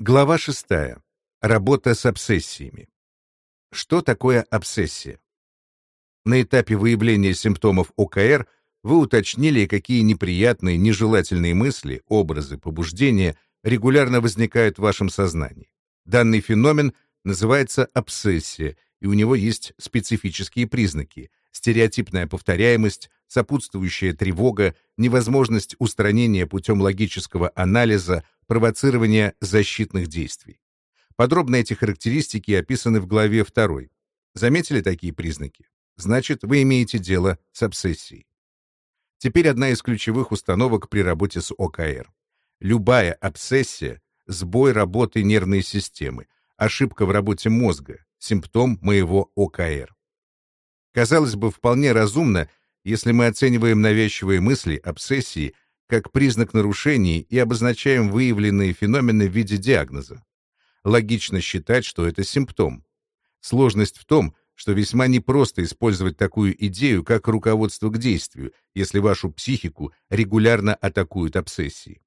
Глава 6. Работа с обсессиями. Что такое обсессия? На этапе выявления симптомов ОКР вы уточнили, какие неприятные, нежелательные мысли, образы, побуждения регулярно возникают в вашем сознании. Данный феномен называется обсессия, и у него есть специфические признаки – стереотипная повторяемость, сопутствующая тревога, невозможность устранения путем логического анализа, провоцирования защитных действий. Подробно эти характеристики описаны в главе 2. Заметили такие признаки? Значит, вы имеете дело с обсессией. Теперь одна из ключевых установок при работе с ОКР. Любая обсессия — сбой работы нервной системы, ошибка в работе мозга, симптом моего ОКР. Казалось бы, вполне разумно, если мы оцениваем навязчивые мысли, обсессии — как признак нарушений и обозначаем выявленные феномены в виде диагноза. Логично считать, что это симптом. Сложность в том, что весьма непросто использовать такую идею как руководство к действию, если вашу психику регулярно атакуют обсессии.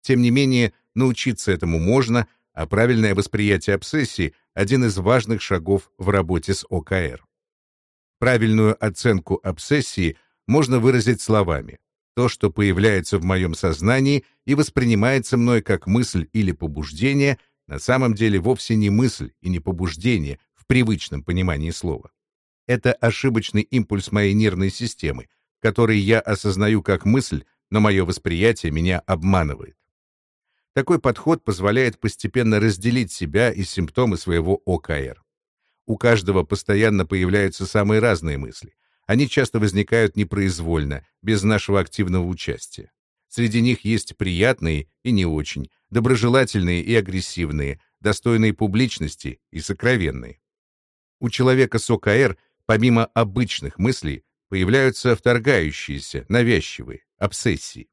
Тем не менее, научиться этому можно, а правильное восприятие обсессии – один из важных шагов в работе с ОКР. Правильную оценку обсессии можно выразить словами то, что появляется в моем сознании и воспринимается мной как мысль или побуждение, на самом деле вовсе не мысль и не побуждение в привычном понимании слова. Это ошибочный импульс моей нервной системы, который я осознаю как мысль, но мое восприятие меня обманывает. Такой подход позволяет постепенно разделить себя и симптомы своего ОКР. У каждого постоянно появляются самые разные мысли. Они часто возникают непроизвольно, без нашего активного участия. Среди них есть приятные и не очень, доброжелательные и агрессивные, достойные публичности и сокровенные. У человека с ОКР, помимо обычных мыслей, появляются вторгающиеся, навязчивые, обсессии.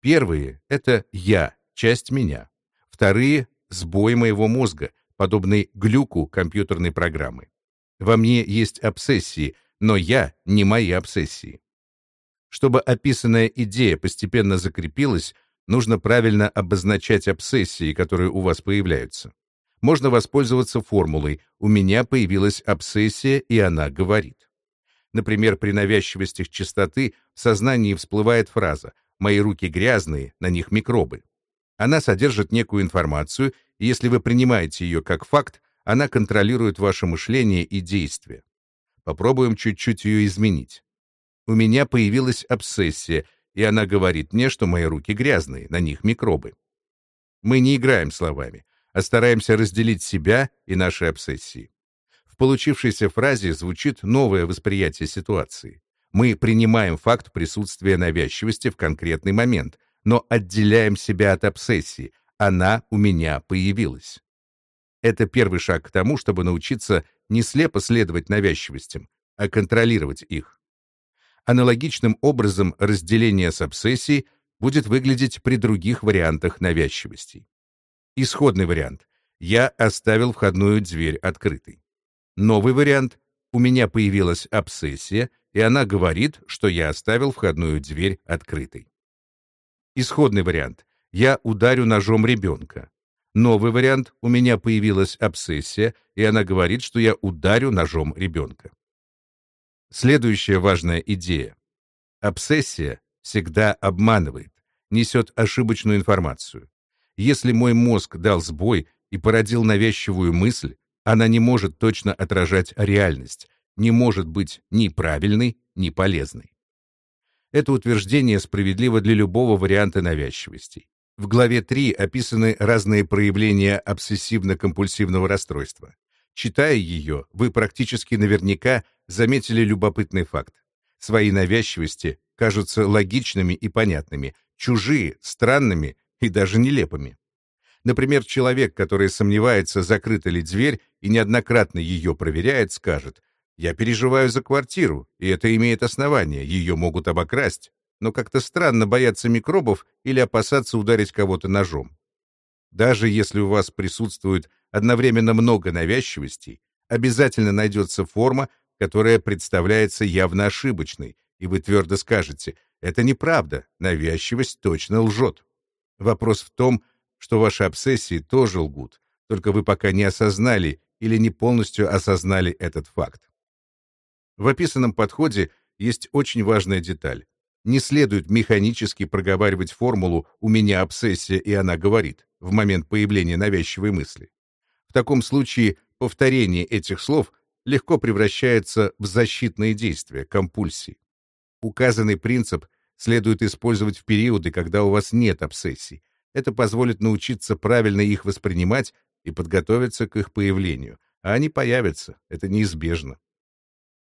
Первые — это «я», часть меня. Вторые — сбой моего мозга, подобный глюку компьютерной программы. Во мне есть обсессии — но я не мои обсессии. Чтобы описанная идея постепенно закрепилась, нужно правильно обозначать обсессии, которые у вас появляются. Можно воспользоваться формулой «у меня появилась обсессия, и она говорит». Например, при навязчивостях чистоты в сознании всплывает фраза «мои руки грязные, на них микробы». Она содержит некую информацию, и если вы принимаете ее как факт, она контролирует ваше мышление и действия. Попробуем чуть-чуть ее изменить. У меня появилась обсессия, и она говорит мне, что мои руки грязные, на них микробы. Мы не играем словами, а стараемся разделить себя и наши обсессии. В получившейся фразе звучит новое восприятие ситуации. Мы принимаем факт присутствия навязчивости в конкретный момент, но отделяем себя от обсессии. Она у меня появилась. Это первый шаг к тому, чтобы научиться не слепо следовать навязчивостям, а контролировать их. Аналогичным образом разделение с обсессией будет выглядеть при других вариантах навязчивостей. Исходный вариант. Я оставил входную дверь открытой. Новый вариант. У меня появилась обсессия, и она говорит, что я оставил входную дверь открытой. Исходный вариант. Я ударю ножом ребенка. Новый вариант — у меня появилась обсессия, и она говорит, что я ударю ножом ребенка. Следующая важная идея. Обсессия всегда обманывает, несет ошибочную информацию. Если мой мозг дал сбой и породил навязчивую мысль, она не может точно отражать реальность, не может быть ни правильной, ни полезной. Это утверждение справедливо для любого варианта навязчивостей. В главе 3 описаны разные проявления обсессивно-компульсивного расстройства. Читая ее, вы практически наверняка заметили любопытный факт. Свои навязчивости кажутся логичными и понятными, чужие — странными и даже нелепыми. Например, человек, который сомневается, закрыта ли дверь и неоднократно ее проверяет, скажет «Я переживаю за квартиру, и это имеет основание, ее могут обокрасть, но как-то странно бояться микробов или опасаться ударить кого-то ножом. Даже если у вас присутствует одновременно много навязчивостей, обязательно найдется форма, которая представляется явно ошибочной, и вы твердо скажете «это неправда, навязчивость точно лжет». Вопрос в том, что ваши обсессии тоже лгут, только вы пока не осознали или не полностью осознали этот факт. В описанном подходе есть очень важная деталь. Не следует механически проговаривать формулу «у меня обсессия, и она говорит» в момент появления навязчивой мысли. В таком случае повторение этих слов легко превращается в защитные действия, компульсии. Указанный принцип следует использовать в периоды, когда у вас нет обсессий. Это позволит научиться правильно их воспринимать и подготовиться к их появлению. А они появятся, это неизбежно.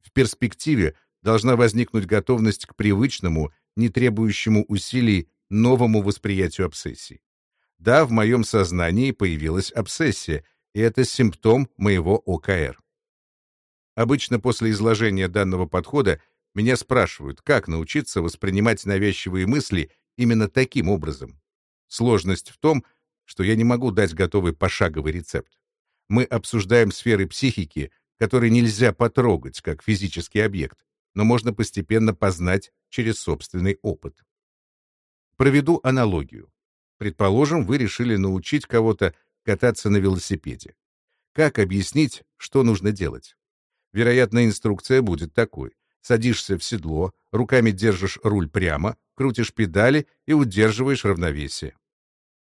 В перспективе должна возникнуть готовность к привычному, не требующему усилий, новому восприятию обсессий. Да, в моем сознании появилась обсессия, и это симптом моего ОКР. Обычно после изложения данного подхода меня спрашивают, как научиться воспринимать навязчивые мысли именно таким образом. Сложность в том, что я не могу дать готовый пошаговый рецепт. Мы обсуждаем сферы психики, которые нельзя потрогать как физический объект, но можно постепенно познать через собственный опыт. Проведу аналогию. Предположим, вы решили научить кого-то кататься на велосипеде. Как объяснить, что нужно делать? Вероятно, инструкция будет такой. Садишься в седло, руками держишь руль прямо, крутишь педали и удерживаешь равновесие.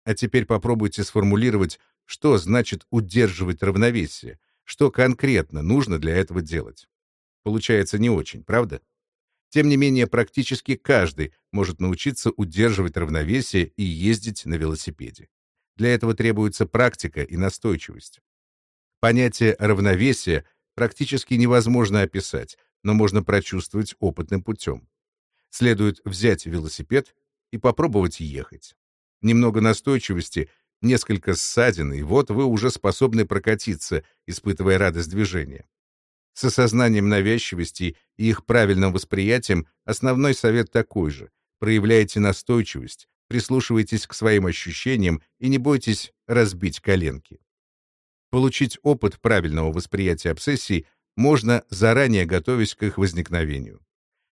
А теперь попробуйте сформулировать, что значит удерживать равновесие, что конкретно нужно для этого делать. Получается не очень, правда? Тем не менее, практически каждый может научиться удерживать равновесие и ездить на велосипеде. Для этого требуется практика и настойчивость. Понятие равновесия практически невозможно описать, но можно прочувствовать опытным путем. Следует взять велосипед и попробовать ехать. Немного настойчивости, несколько ссадин, и вот вы уже способны прокатиться, испытывая радость движения. С осознанием навязчивости и их правильным восприятием основной совет такой же. Проявляйте настойчивость, прислушивайтесь к своим ощущениям и не бойтесь разбить коленки. Получить опыт правильного восприятия обсессий можно, заранее готовясь к их возникновению.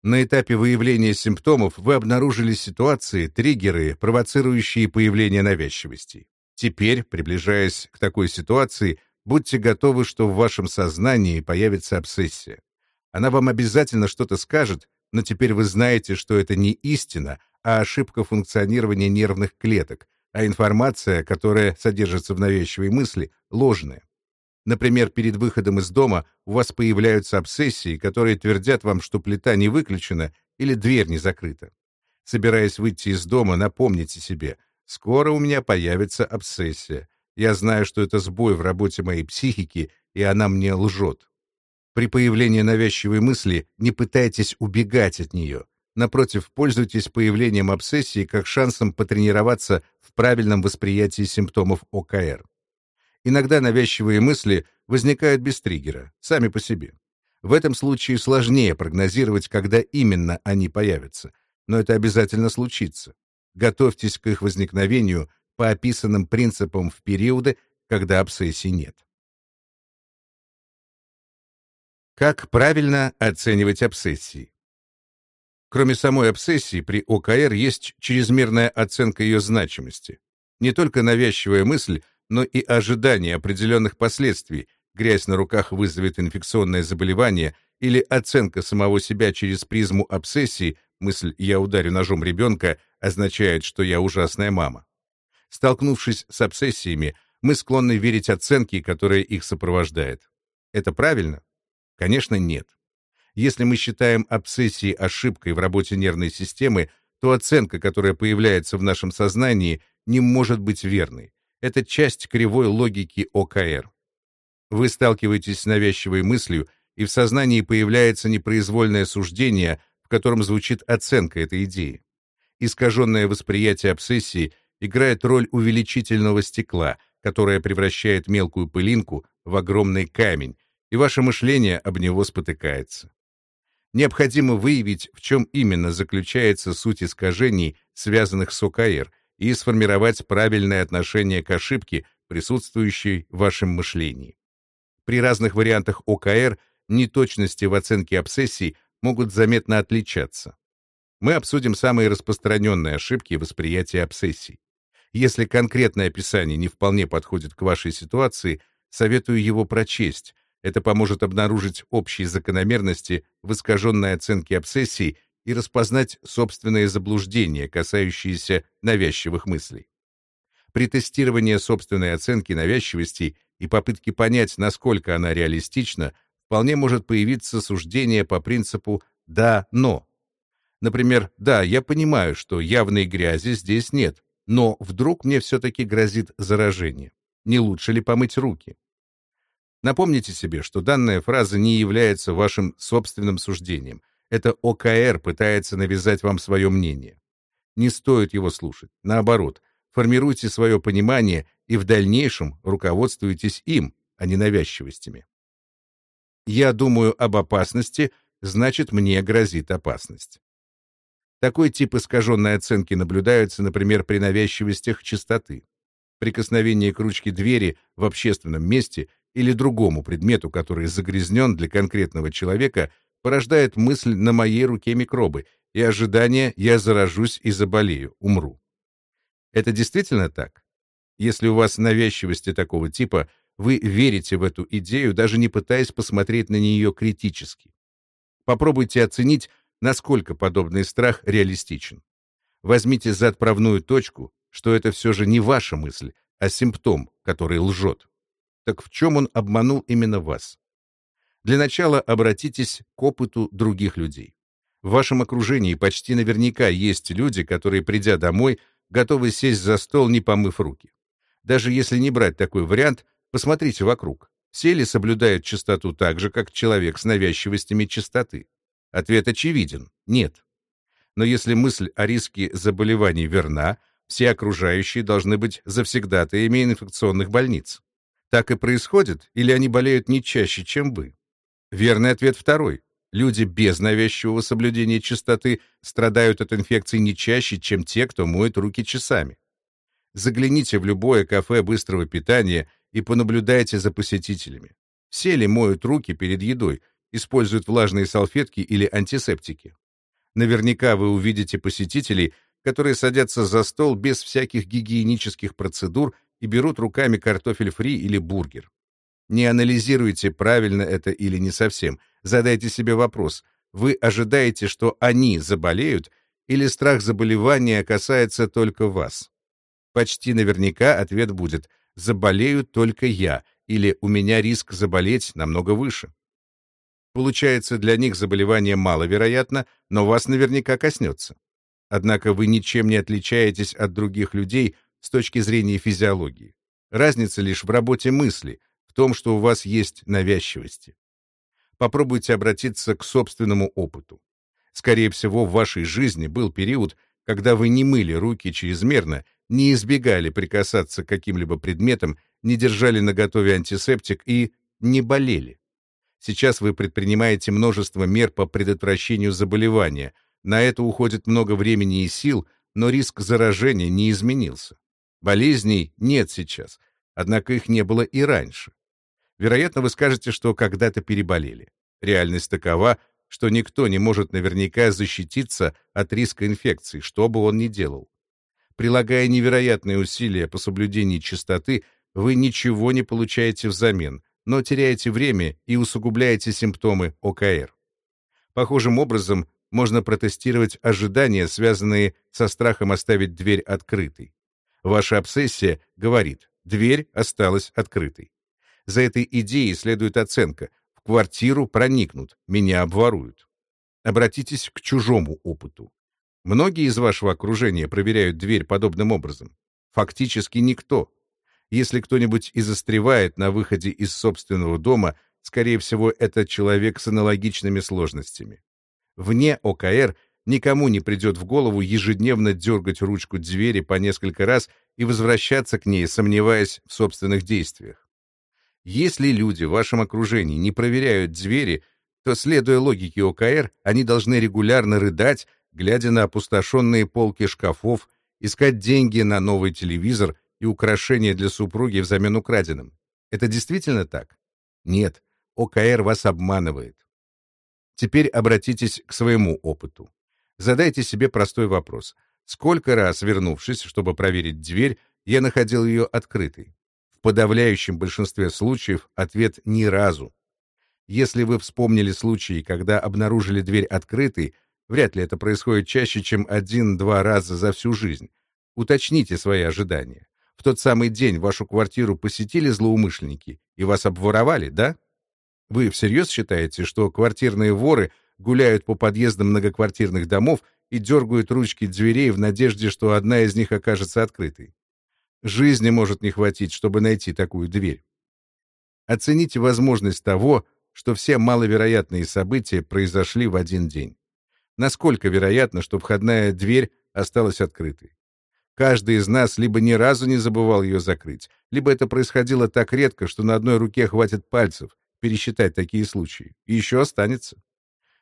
На этапе выявления симптомов вы обнаружили ситуации, триггеры, провоцирующие появление навязчивости. Теперь, приближаясь к такой ситуации, будьте готовы, что в вашем сознании появится обсессия. Она вам обязательно что-то скажет, но теперь вы знаете, что это не истина, а ошибка функционирования нервных клеток, а информация, которая содержится в навязчивой мысли, ложная. Например, перед выходом из дома у вас появляются обсессии, которые твердят вам, что плита не выключена или дверь не закрыта. Собираясь выйти из дома, напомните себе, скоро у меня появится обсессия. Я знаю, что это сбой в работе моей психики, и она мне лжет. При появлении навязчивой мысли не пытайтесь убегать от нее. Напротив, пользуйтесь появлением обсессии как шансом потренироваться в правильном восприятии симптомов ОКР. Иногда навязчивые мысли возникают без триггера, сами по себе. В этом случае сложнее прогнозировать, когда именно они появятся, но это обязательно случится. Готовьтесь к их возникновению по описанным принципам в периоды, когда обсессий нет. Как правильно оценивать обсессии? Кроме самой обсессии, при ОКР есть чрезмерная оценка ее значимости. Не только навязчивая мысль но и ожидание определенных последствий, грязь на руках вызовет инфекционное заболевание или оценка самого себя через призму обсессии, мысль «я ударю ножом ребенка» означает, что я ужасная мама. Столкнувшись с обсессиями, мы склонны верить оценке, которая их сопровождает. Это правильно? Конечно, нет. Если мы считаем обсессии ошибкой в работе нервной системы, то оценка, которая появляется в нашем сознании, не может быть верной. Это часть кривой логики ОКР. Вы сталкиваетесь с навязчивой мыслью, и в сознании появляется непроизвольное суждение, в котором звучит оценка этой идеи. Искаженное восприятие обсессии играет роль увеличительного стекла, которое превращает мелкую пылинку в огромный камень, и ваше мышление об него спотыкается. Необходимо выявить, в чем именно заключается суть искажений, связанных с ОКР, и сформировать правильное отношение к ошибке, присутствующей в вашем мышлении. При разных вариантах ОКР неточности в оценке обсессий могут заметно отличаться. Мы обсудим самые распространенные ошибки восприятия обсессий. Если конкретное описание не вполне подходит к вашей ситуации, советую его прочесть. Это поможет обнаружить общие закономерности в искаженной оценке обсессий и распознать собственные заблуждения, касающиеся навязчивых мыслей. При тестировании собственной оценки навязчивости и попытке понять, насколько она реалистична, вполне может появиться суждение по принципу «да, но». Например, «да, я понимаю, что явной грязи здесь нет, но вдруг мне все-таки грозит заражение. Не лучше ли помыть руки?» Напомните себе, что данная фраза не является вашим собственным суждением. Это ОКР пытается навязать вам свое мнение. Не стоит его слушать. Наоборот, формируйте свое понимание и в дальнейшем руководствуйтесь им, а не навязчивостями. «Я думаю об опасности», значит, мне грозит опасность. Такой тип искаженной оценки наблюдается, например, при навязчивостях чистоты. Прикосновение к ручке двери в общественном месте или другому предмету, который загрязнен для конкретного человека, порождает мысль «на моей руке микробы» и ожидание «я заражусь и заболею, умру». Это действительно так? Если у вас навязчивости такого типа, вы верите в эту идею, даже не пытаясь посмотреть на нее критически. Попробуйте оценить, насколько подобный страх реалистичен. Возьмите за отправную точку, что это все же не ваша мысль, а симптом, который лжет. Так в чем он обманул именно вас? Для начала обратитесь к опыту других людей. В вашем окружении почти наверняка есть люди, которые, придя домой, готовы сесть за стол, не помыв руки. Даже если не брать такой вариант, посмотрите вокруг. Все ли соблюдают чистоту так же, как человек с навязчивостями чистоты? Ответ очевиден — нет. Но если мысль о риске заболеваний верна, все окружающие должны быть завсегдатаями инфекционных больниц. Так и происходит, или они болеют не чаще, чем вы? Верный ответ второй. Люди без навязчивого соблюдения чистоты страдают от инфекций не чаще, чем те, кто моет руки часами. Загляните в любое кафе быстрого питания и понаблюдайте за посетителями. Все ли моют руки перед едой, используют влажные салфетки или антисептики. Наверняка вы увидите посетителей, которые садятся за стол без всяких гигиенических процедур и берут руками картофель фри или бургер. Не анализируйте, правильно это или не совсем. Задайте себе вопрос. Вы ожидаете, что они заболеют, или страх заболевания касается только вас? Почти наверняка ответ будет «заболею только я» или «у меня риск заболеть намного выше». Получается, для них заболевание маловероятно, но вас наверняка коснется. Однако вы ничем не отличаетесь от других людей с точки зрения физиологии. Разница лишь в работе мысли, в том, что у вас есть навязчивости. Попробуйте обратиться к собственному опыту. Скорее всего, в вашей жизни был период, когда вы не мыли руки чрезмерно, не избегали прикасаться к каким-либо предметам, не держали наготове антисептик и не болели. Сейчас вы предпринимаете множество мер по предотвращению заболевания. На это уходит много времени и сил, но риск заражения не изменился. Болезней нет сейчас, однако их не было и раньше. Вероятно, вы скажете, что когда-то переболели. Реальность такова, что никто не может наверняка защититься от риска инфекции, что бы он ни делал. Прилагая невероятные усилия по соблюдению чистоты, вы ничего не получаете взамен, но теряете время и усугубляете симптомы ОКР. Похожим образом можно протестировать ожидания, связанные со страхом оставить дверь открытой. Ваша обсессия говорит, дверь осталась открытой. За этой идеей следует оценка. В квартиру проникнут, меня обворуют. Обратитесь к чужому опыту. Многие из вашего окружения проверяют дверь подобным образом. Фактически никто. Если кто-нибудь и застревает на выходе из собственного дома, скорее всего, это человек с аналогичными сложностями. Вне ОКР никому не придет в голову ежедневно дергать ручку двери по несколько раз и возвращаться к ней, сомневаясь в собственных действиях. Если люди в вашем окружении не проверяют двери, то, следуя логике ОКР, они должны регулярно рыдать, глядя на опустошенные полки шкафов, искать деньги на новый телевизор и украшения для супруги взамен украденным. Это действительно так? Нет, ОКР вас обманывает. Теперь обратитесь к своему опыту. Задайте себе простой вопрос. Сколько раз, вернувшись, чтобы проверить дверь, я находил ее открытой? В подавляющем большинстве случаев ответ «ни разу». Если вы вспомнили случаи, когда обнаружили дверь открытой, вряд ли это происходит чаще, чем один-два раза за всю жизнь. Уточните свои ожидания. В тот самый день вашу квартиру посетили злоумышленники и вас обворовали, да? Вы всерьез считаете, что квартирные воры гуляют по подъездам многоквартирных домов и дергают ручки дверей в надежде, что одна из них окажется открытой? Жизни может не хватить, чтобы найти такую дверь. Оцените возможность того, что все маловероятные события произошли в один день. Насколько вероятно, что входная дверь осталась открытой? Каждый из нас либо ни разу не забывал ее закрыть, либо это происходило так редко, что на одной руке хватит пальцев пересчитать такие случаи, и еще останется.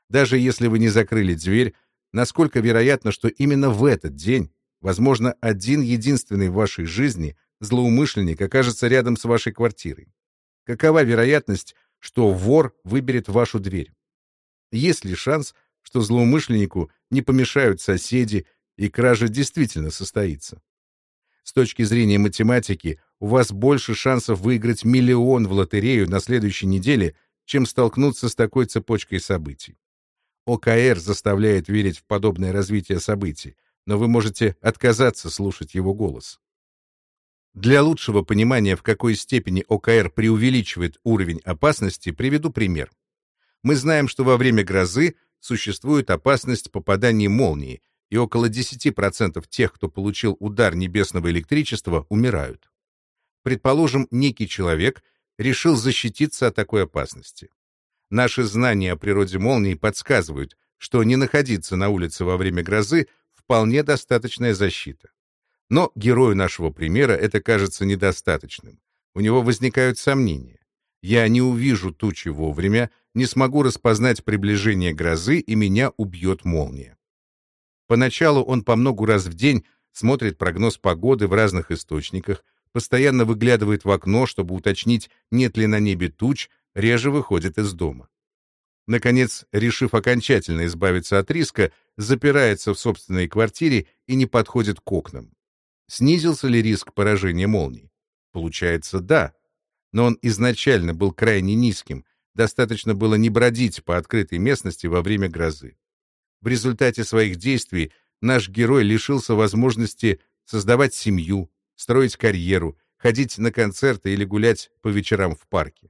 Даже если вы не закрыли дверь, насколько вероятно, что именно в этот день, возможно, один единственный в вашей жизни злоумышленник окажется рядом с вашей квартирой? Какова вероятность, что вор выберет вашу дверь. Есть ли шанс, что злоумышленнику не помешают соседи, и кража действительно состоится? С точки зрения математики, у вас больше шансов выиграть миллион в лотерею на следующей неделе, чем столкнуться с такой цепочкой событий. ОКР заставляет верить в подобное развитие событий, но вы можете отказаться слушать его голос. Для лучшего понимания, в какой степени ОКР преувеличивает уровень опасности, приведу пример. Мы знаем, что во время грозы существует опасность попадания молнии, и около 10% тех, кто получил удар небесного электричества, умирают. Предположим, некий человек решил защититься от такой опасности. Наши знания о природе молнии подсказывают, что не находиться на улице во время грозы вполне достаточная защита. Но герою нашего примера это кажется недостаточным. У него возникают сомнения. Я не увижу тучи вовремя, не смогу распознать приближение грозы, и меня убьет молния. Поначалу он по многу раз в день смотрит прогноз погоды в разных источниках, постоянно выглядывает в окно, чтобы уточнить, нет ли на небе туч, реже выходит из дома. Наконец, решив окончательно избавиться от риска, запирается в собственной квартире и не подходит к окнам. Снизился ли риск поражения молний? Получается, да. Но он изначально был крайне низким, достаточно было не бродить по открытой местности во время грозы. В результате своих действий наш герой лишился возможности создавать семью, строить карьеру, ходить на концерты или гулять по вечерам в парке.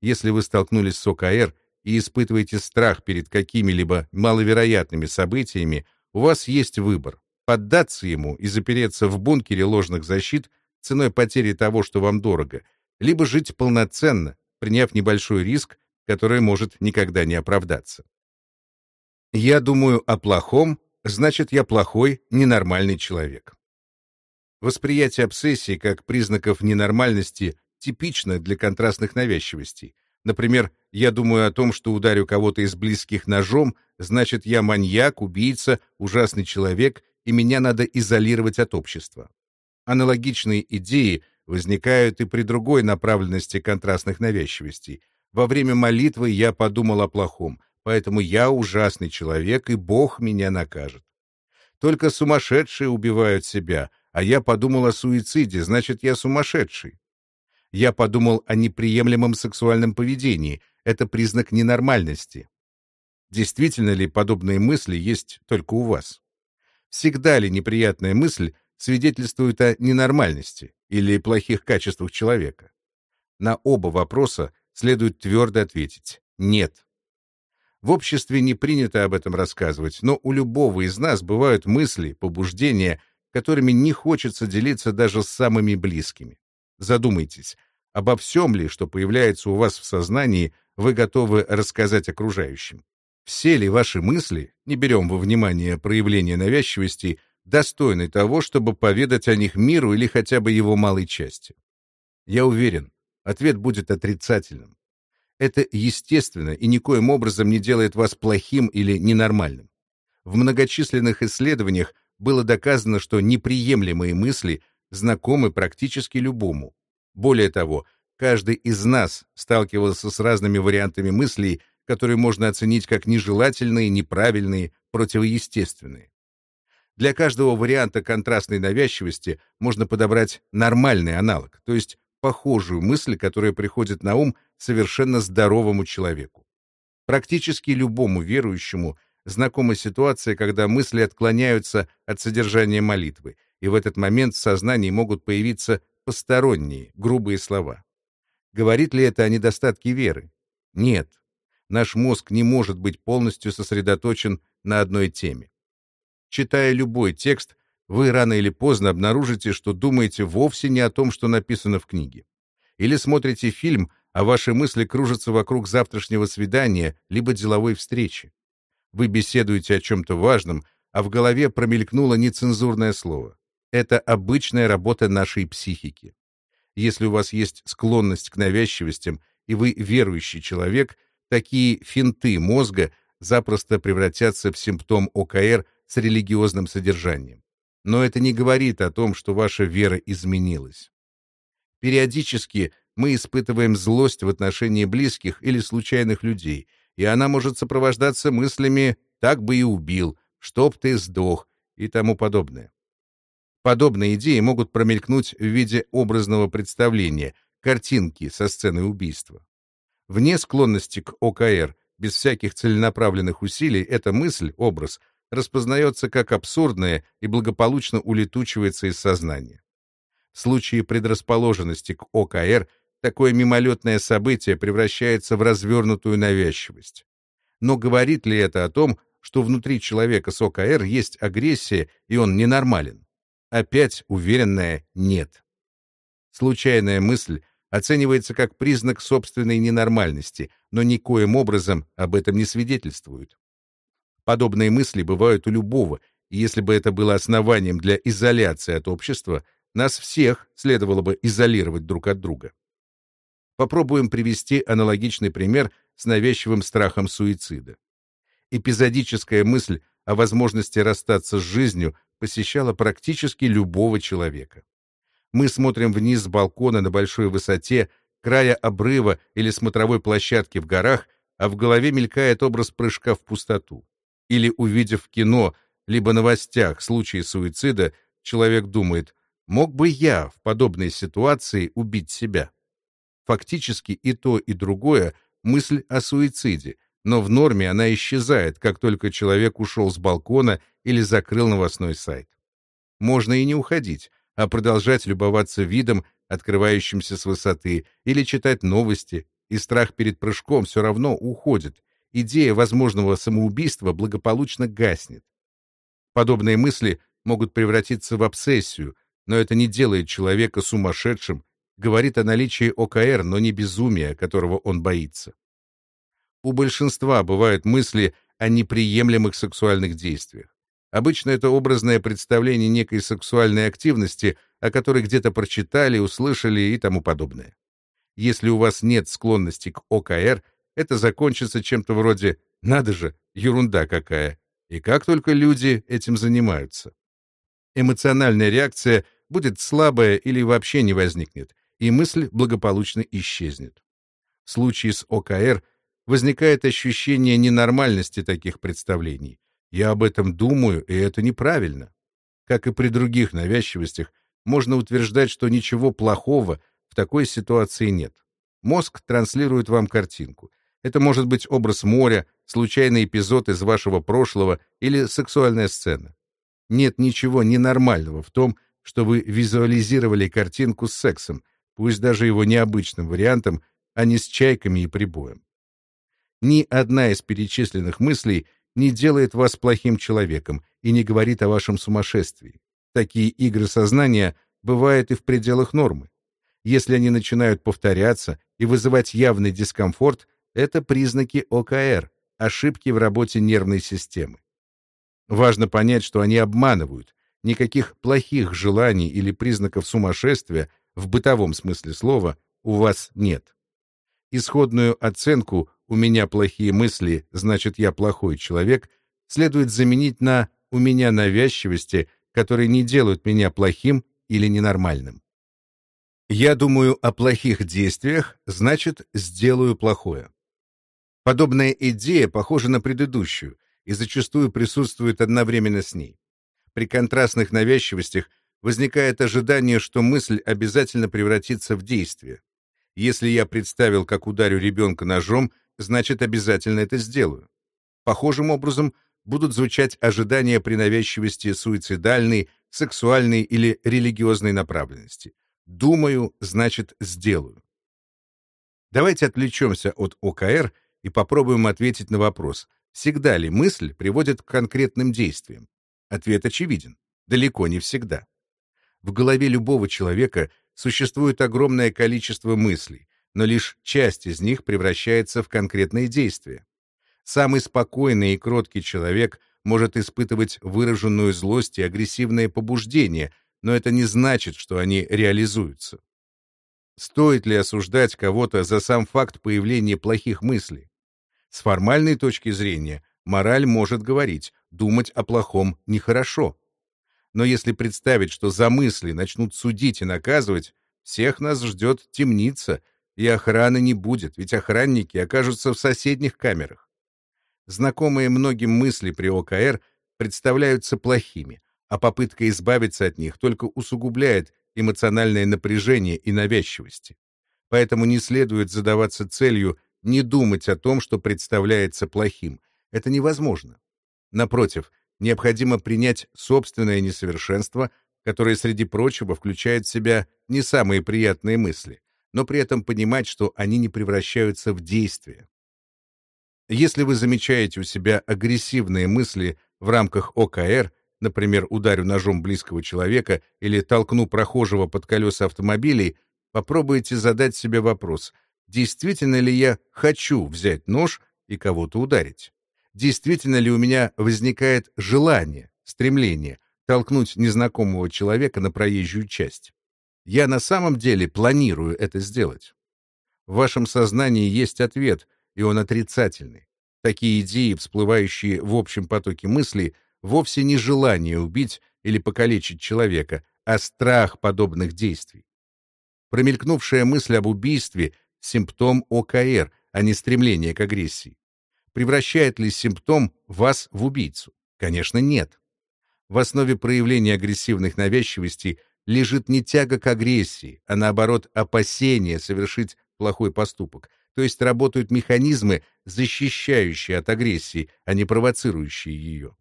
Если вы столкнулись с ОКР и испытываете страх перед какими-либо маловероятными событиями, у вас есть выбор поддаться ему и запереться в бункере ложных защит ценой потери того, что вам дорого, либо жить полноценно, приняв небольшой риск, который может никогда не оправдаться. Я думаю о плохом, значит, я плохой, ненормальный человек. Восприятие обсессии как признаков ненормальности типично для контрастных навязчивостей. Например, я думаю о том, что ударю кого-то из близких ножом, значит, я маньяк, убийца, ужасный человек и меня надо изолировать от общества. Аналогичные идеи возникают и при другой направленности контрастных навязчивостей. Во время молитвы я подумал о плохом, поэтому я ужасный человек, и Бог меня накажет. Только сумасшедшие убивают себя, а я подумал о суициде, значит, я сумасшедший. Я подумал о неприемлемом сексуальном поведении, это признак ненормальности. Действительно ли подобные мысли есть только у вас? всегда ли неприятная мысль свидетельствует о ненормальности или плохих качествах человека? На оба вопроса следует твердо ответить «нет». В обществе не принято об этом рассказывать, но у любого из нас бывают мысли, побуждения, которыми не хочется делиться даже с самыми близкими. Задумайтесь, обо всем ли, что появляется у вас в сознании, вы готовы рассказать окружающим? Все ли ваши мысли, не берем во внимание проявление навязчивости, достойны того, чтобы поведать о них миру или хотя бы его малой части? Я уверен, ответ будет отрицательным. Это естественно и никоим образом не делает вас плохим или ненормальным. В многочисленных исследованиях было доказано, что неприемлемые мысли знакомы практически любому. Более того, каждый из нас сталкивался с разными вариантами мыслей, которые можно оценить как нежелательные, неправильные, противоестественные. Для каждого варианта контрастной навязчивости можно подобрать нормальный аналог, то есть похожую мысль, которая приходит на ум совершенно здоровому человеку. Практически любому верующему знакома ситуация, когда мысли отклоняются от содержания молитвы, и в этот момент в сознании могут появиться посторонние, грубые слова. Говорит ли это о недостатке веры? Нет. Наш мозг не может быть полностью сосредоточен на одной теме. Читая любой текст, вы рано или поздно обнаружите, что думаете вовсе не о том, что написано в книге. Или смотрите фильм, а ваши мысли кружатся вокруг завтрашнего свидания либо деловой встречи. Вы беседуете о чем-то важном, а в голове промелькнуло нецензурное слово. Это обычная работа нашей психики. Если у вас есть склонность к навязчивостям, и вы верующий человек, такие финты мозга запросто превратятся в симптом ОКР с религиозным содержанием. Но это не говорит о том, что ваша вера изменилась. Периодически мы испытываем злость в отношении близких или случайных людей, и она может сопровождаться мыслями «так бы и убил», «чтоб ты сдох» и тому подобное. Подобные идеи могут промелькнуть в виде образного представления, картинки со сцены убийства. Вне склонности к ОКР, без всяких целенаправленных усилий, эта мысль, образ, распознается как абсурдная и благополучно улетучивается из сознания. В случае предрасположенности к ОКР такое мимолетное событие превращается в развернутую навязчивость. Но говорит ли это о том, что внутри человека с ОКР есть агрессия, и он ненормален? Опять уверенное «нет». Случайная мысль оценивается как признак собственной ненормальности, но никоим образом об этом не свидетельствует. Подобные мысли бывают у любого, и если бы это было основанием для изоляции от общества, нас всех следовало бы изолировать друг от друга. Попробуем привести аналогичный пример с навязчивым страхом суицида. Эпизодическая мысль о возможности расстаться с жизнью посещала практически любого человека. Мы смотрим вниз с балкона на большой высоте, края обрыва или смотровой площадки в горах, а в голове мелькает образ прыжка в пустоту. Или, увидев в кино, либо новостях случаи суицида, человек думает, мог бы я в подобной ситуации убить себя? Фактически и то, и другое — мысль о суициде, но в норме она исчезает, как только человек ушел с балкона или закрыл новостной сайт. Можно и не уходить, а продолжать любоваться видом, открывающимся с высоты, или читать новости, и страх перед прыжком все равно уходит. Идея возможного самоубийства благополучно гаснет. Подобные мысли могут превратиться в обсессию, но это не делает человека сумасшедшим, говорит о наличии ОКР, но не безумия, которого он боится. У большинства бывают мысли о неприемлемых сексуальных действиях. Обычно это образное представление некой сексуальной активности, о которой где-то прочитали, услышали и тому подобное. Если у вас нет склонности к ОКР, это закончится чем-то вроде «надо же, ерунда какая». И как только люди этим занимаются. Эмоциональная реакция будет слабая или вообще не возникнет, и мысль благополучно исчезнет. В случае с ОКР возникает ощущение ненормальности таких представлений, я об этом думаю, и это неправильно. Как и при других навязчивостях, можно утверждать, что ничего плохого в такой ситуации нет. Мозг транслирует вам картинку. Это может быть образ моря, случайный эпизод из вашего прошлого или сексуальная сцена. Нет ничего ненормального в том, что вы визуализировали картинку с сексом, пусть даже его необычным вариантом, а не с чайками и прибоем. Ни одна из перечисленных мыслей не делает вас плохим человеком и не говорит о вашем сумасшествии. Такие игры сознания бывают и в пределах нормы. Если они начинают повторяться и вызывать явный дискомфорт, это признаки ОКР, ошибки в работе нервной системы. Важно понять, что они обманывают. Никаких плохих желаний или признаков сумасшествия в бытовом смысле слова у вас нет. Исходную оценку «у меня плохие мысли, значит, я плохой человек» следует заменить на «у меня навязчивости, которые не делают меня плохим или ненормальным». Я думаю о плохих действиях, значит, сделаю плохое. Подобная идея похожа на предыдущую и зачастую присутствует одновременно с ней. При контрастных навязчивостях возникает ожидание, что мысль обязательно превратится в действие. Если я представил, как ударю ребенка ножом, значит, обязательно это сделаю. Похожим образом будут звучать ожидания при навязчивости суицидальной, сексуальной или религиозной направленности. Думаю, значит, сделаю. Давайте отвлечемся от ОКР и попробуем ответить на вопрос, всегда ли мысль приводит к конкретным действиям. Ответ очевиден. Далеко не всегда. В голове любого человека существует огромное количество мыслей, но лишь часть из них превращается в конкретные действия. Самый спокойный и кроткий человек может испытывать выраженную злость и агрессивное побуждение, но это не значит, что они реализуются. Стоит ли осуждать кого-то за сам факт появления плохих мыслей? С формальной точки зрения, мораль может говорить, думать о плохом нехорошо. Но если представить, что за мысли начнут судить и наказывать, всех нас ждет темница, и охраны не будет, ведь охранники окажутся в соседних камерах. Знакомые многим мысли при ОКР представляются плохими, а попытка избавиться от них только усугубляет эмоциональное напряжение и навязчивости. Поэтому не следует задаваться целью не думать о том, что представляется плохим. Это невозможно. Напротив, необходимо принять собственное несовершенство, которое, среди прочего, включает в себя не самые приятные мысли, но при этом понимать, что они не превращаются в действие. Если вы замечаете у себя агрессивные мысли в рамках ОКР, например, ударю ножом близкого человека или толкну прохожего под колеса автомобилей, попробуйте задать себе вопрос, действительно ли я хочу взять нож и кого-то ударить? Действительно ли у меня возникает желание, стремление толкнуть незнакомого человека на проезжую часть? Я на самом деле планирую это сделать. В вашем сознании есть ответ, и он отрицательный. Такие идеи, всплывающие в общем потоке мыслей, вовсе не желание убить или покалечить человека, а страх подобных действий. Промелькнувшая мысль об убийстве — симптом ОКР, а не стремление к агрессии. Превращает ли симптом вас в убийцу? Конечно, нет. В основе проявления агрессивных навязчивостей лежит не тяга к агрессии, а наоборот опасение совершить плохой поступок, то есть работают механизмы, защищающие от агрессии, а не провоцирующие ее.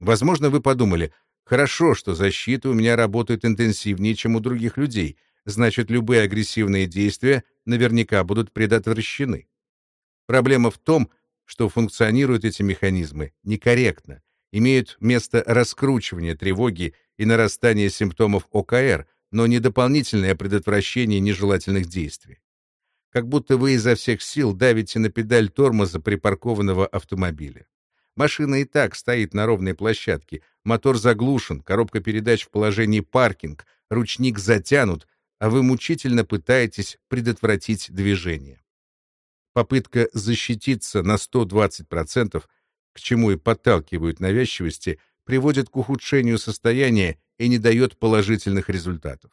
Возможно, вы подумали, хорошо, что защита у меня работает интенсивнее, чем у других людей, значит, любые агрессивные действия наверняка будут предотвращены. Проблема в том, что функционируют эти механизмы некорректно, имеют место раскручивание тревоги и нарастание симптомов ОКР, но не дополнительное предотвращение нежелательных действий. Как будто вы изо всех сил давите на педаль тормоза припаркованного автомобиля. Машина и так стоит на ровной площадке, мотор заглушен, коробка передач в положении паркинг, ручник затянут, а вы мучительно пытаетесь предотвратить движение. Попытка защититься на 120%, к чему и подталкивают навязчивости, приводит к ухудшению состояния и не дает положительных результатов.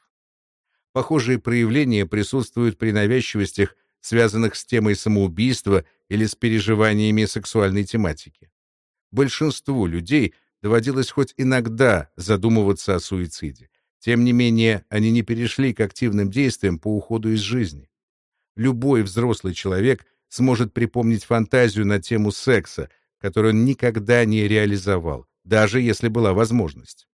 Похожие проявления присутствуют при навязчивостях, связанных с темой самоубийства или с переживаниями сексуальной тематики. Большинству людей доводилось хоть иногда задумываться о суициде. Тем не менее, они не перешли к активным действиям по уходу из жизни. Любой взрослый человек сможет припомнить фантазию на тему секса, которую он никогда не реализовал, даже если была возможность.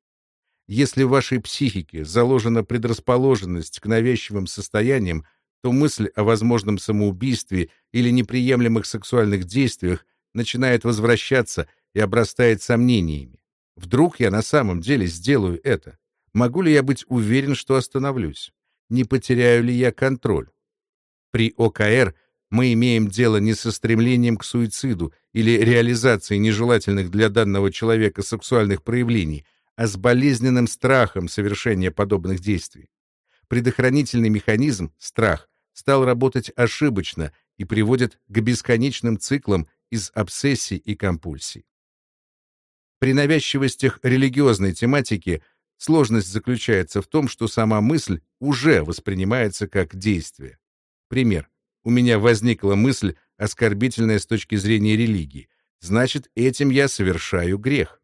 Если в вашей психике заложена предрасположенность к навязчивым состояниям, то мысль о возможном самоубийстве или неприемлемых сексуальных действиях начинает возвращаться и обрастает сомнениями. Вдруг я на самом деле сделаю это? Могу ли я быть уверен, что остановлюсь? Не потеряю ли я контроль? При ОКР мы имеем дело не со стремлением к суициду или реализации нежелательных для данного человека сексуальных проявлений, а с болезненным страхом совершения подобных действий. Предохранительный механизм, страх, стал работать ошибочно и приводит к бесконечным циклам из обсессий и компульсий. При навязчивостях религиозной тематики сложность заключается в том, что сама мысль уже воспринимается как действие. Пример. У меня возникла мысль, оскорбительная с точки зрения религии. Значит, этим я совершаю грех.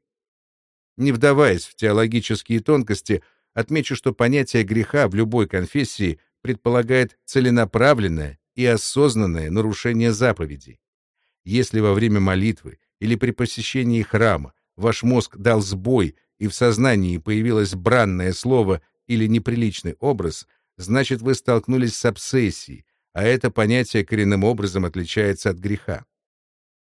Не вдаваясь в теологические тонкости, отмечу, что понятие греха в любой конфессии предполагает целенаправленное и осознанное нарушение заповедей. Если во время молитвы или при посещении храма ваш мозг дал сбой и в сознании появилось бранное слово или неприличный образ, значит вы столкнулись с обсессией, а это понятие коренным образом отличается от греха.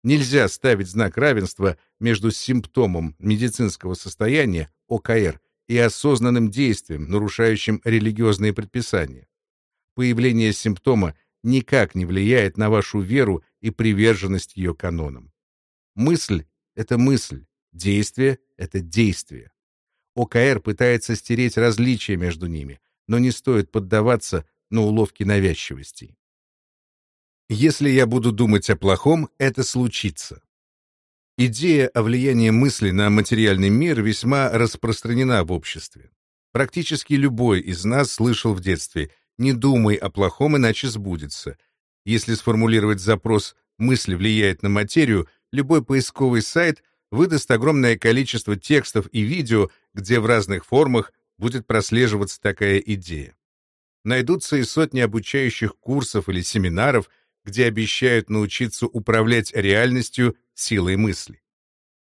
Нельзя ставить знак равенства между симптомом медицинского состояния, ОКР, и осознанным действием, нарушающим религиозные предписания. Появление симптома никак не влияет на вашу веру и приверженность ее канонам. Мысль — это мысль, действие — это действие. ОКР пытается стереть различия между ними, но не стоит поддаваться на уловки навязчивостей. Если я буду думать о плохом, это случится. Идея о влиянии мысли на материальный мир весьма распространена в обществе. Практически любой из нас слышал в детстве «не думай о плохом, иначе сбудется». Если сформулировать запрос «мысль влияет на материю», любой поисковый сайт выдаст огромное количество текстов и видео, где в разных формах будет прослеживаться такая идея. Найдутся и сотни обучающих курсов или семинаров, где обещают научиться управлять реальностью силой мысли.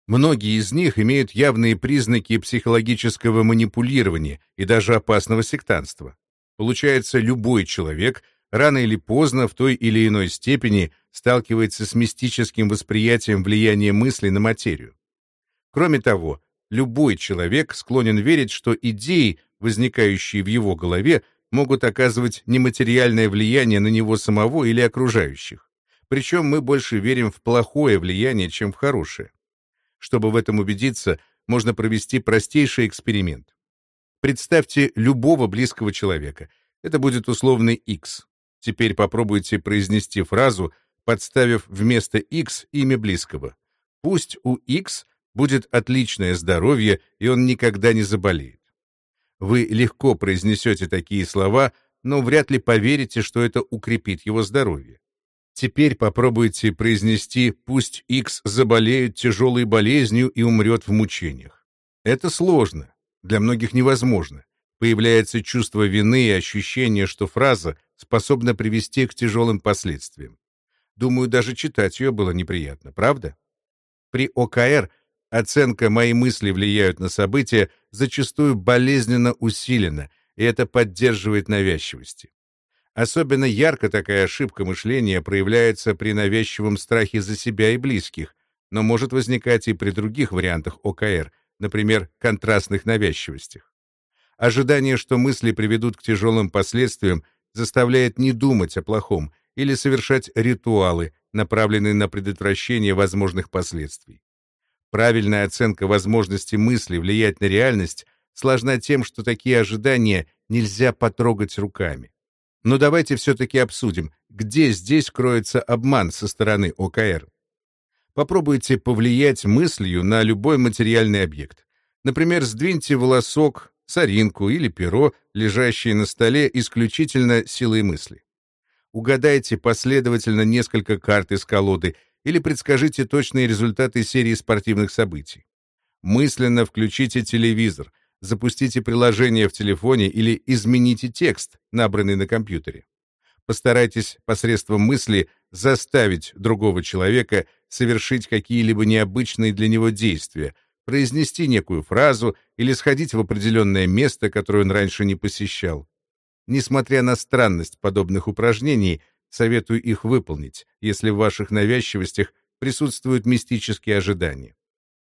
Многие из них имеют явные признаки психологического манипулирования и даже опасного сектантства. Получается, любой человек рано или поздно в той или иной степени сталкивается с мистическим восприятием влияния мысли на материю. Кроме того, любой человек склонен верить, что идеи, возникающие в его голове, могут оказывать нематериальное влияние на него самого или окружающих. Причем мы больше верим в плохое влияние, чем в хорошее. Чтобы в этом убедиться, можно провести простейший эксперимент. Представьте любого близкого человека. Это будет условный X. Теперь попробуйте произнести фразу, подставив вместо X имя близкого. Пусть у X будет отличное здоровье, и он никогда не заболеет. Вы легко произнесете такие слова, но вряд ли поверите, что это укрепит его здоровье. Теперь попробуйте произнести «пусть X заболеет тяжелой болезнью и умрет в мучениях». Это сложно, для многих невозможно. Появляется чувство вины и ощущение, что фраза способна привести к тяжелым последствиям. Думаю, даже читать ее было неприятно, правда? При ОКР – Оценка «мои мысли влияют на события» зачастую болезненно усилена, и это поддерживает навязчивости. Особенно ярко такая ошибка мышления проявляется при навязчивом страхе за себя и близких, но может возникать и при других вариантах ОКР, например, контрастных навязчивостях. Ожидание, что мысли приведут к тяжелым последствиям, заставляет не думать о плохом или совершать ритуалы, направленные на предотвращение возможных последствий. Правильная оценка возможности мысли влиять на реальность сложна тем, что такие ожидания нельзя потрогать руками. Но давайте все-таки обсудим, где здесь кроется обман со стороны ОКР. Попробуйте повлиять мыслью на любой материальный объект. Например, сдвиньте волосок, соринку или перо, лежащие на столе исключительно силой мысли. Угадайте последовательно несколько карт из колоды или предскажите точные результаты серии спортивных событий. Мысленно включите телевизор, запустите приложение в телефоне или измените текст, набранный на компьютере. Постарайтесь посредством мысли заставить другого человека совершить какие-либо необычные для него действия, произнести некую фразу или сходить в определенное место, которое он раньше не посещал. Несмотря на странность подобных упражнений, Советую их выполнить, если в ваших навязчивостях присутствуют мистические ожидания.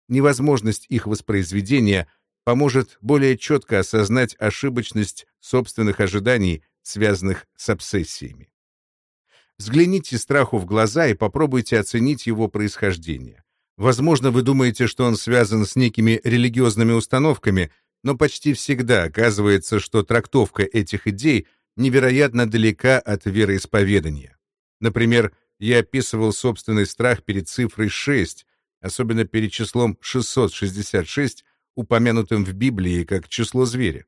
Невозможность их воспроизведения поможет более четко осознать ошибочность собственных ожиданий, связанных с обсессиями. Взгляните страху в глаза и попробуйте оценить его происхождение. Возможно, вы думаете, что он связан с некими религиозными установками, но почти всегда оказывается, что трактовка этих идей невероятно далека от вероисповедания. Например, я описывал собственный страх перед цифрой 6, особенно перед числом 666, упомянутым в Библии как число зверя.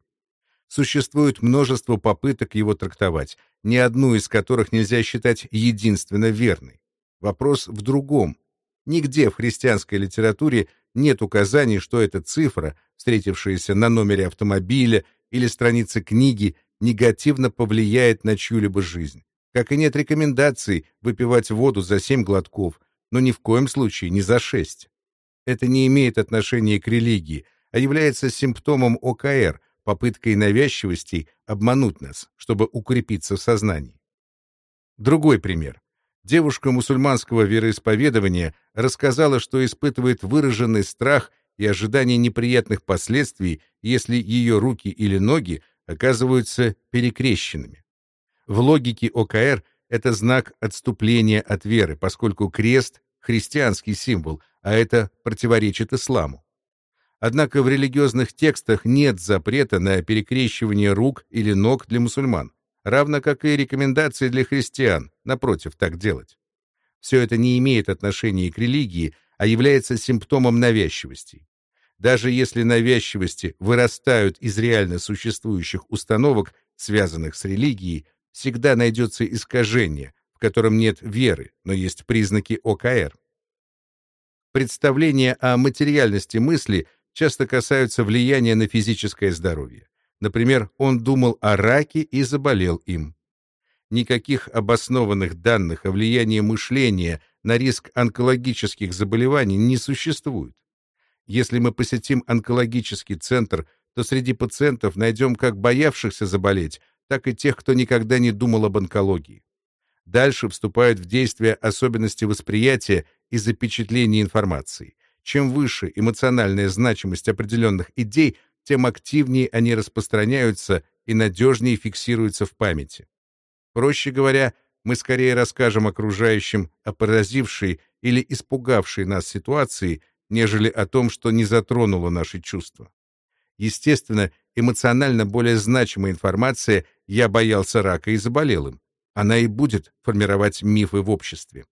Существует множество попыток его трактовать, ни одну из которых нельзя считать единственно верной. Вопрос в другом. Нигде в христианской литературе нет указаний, что эта цифра, встретившаяся на номере автомобиля или странице книги, негативно повлияет на чью-либо жизнь. Как и нет рекомендаций выпивать воду за 7 глотков, но ни в коем случае не за 6. Это не имеет отношения к религии, а является симптомом ОКР, попыткой навязчивостей обмануть нас, чтобы укрепиться в сознании. Другой пример. Девушка мусульманского вероисповедования рассказала, что испытывает выраженный страх и ожидание неприятных последствий, если ее руки или ноги оказываются перекрещенными. В логике ОКР это знак отступления от веры, поскольку крест — христианский символ, а это противоречит исламу. Однако в религиозных текстах нет запрета на перекрещивание рук или ног для мусульман, равно как и рекомендации для христиан, напротив, так делать. Все это не имеет отношения к религии, а является симптомом навязчивости. Даже если навязчивости вырастают из реально существующих установок, связанных с религией, всегда найдется искажение, в котором нет веры, но есть признаки ОКР. Представления о материальности мысли часто касаются влияния на физическое здоровье. Например, он думал о раке и заболел им. Никаких обоснованных данных о влиянии мышления на риск онкологических заболеваний не существует. Если мы посетим онкологический центр, то среди пациентов найдем как боявшихся заболеть, так и тех, кто никогда не думал об онкологии. Дальше вступают в действие особенности восприятия и запечатления информации. Чем выше эмоциональная значимость определенных идей, тем активнее они распространяются и надежнее фиксируются в памяти. Проще говоря, мы скорее расскажем окружающим о поразившей или испугавшей нас ситуации, нежели о том, что не затронуло наши чувства. Естественно, эмоционально более значимая информация «я боялся рака и заболел им». Она и будет формировать мифы в обществе.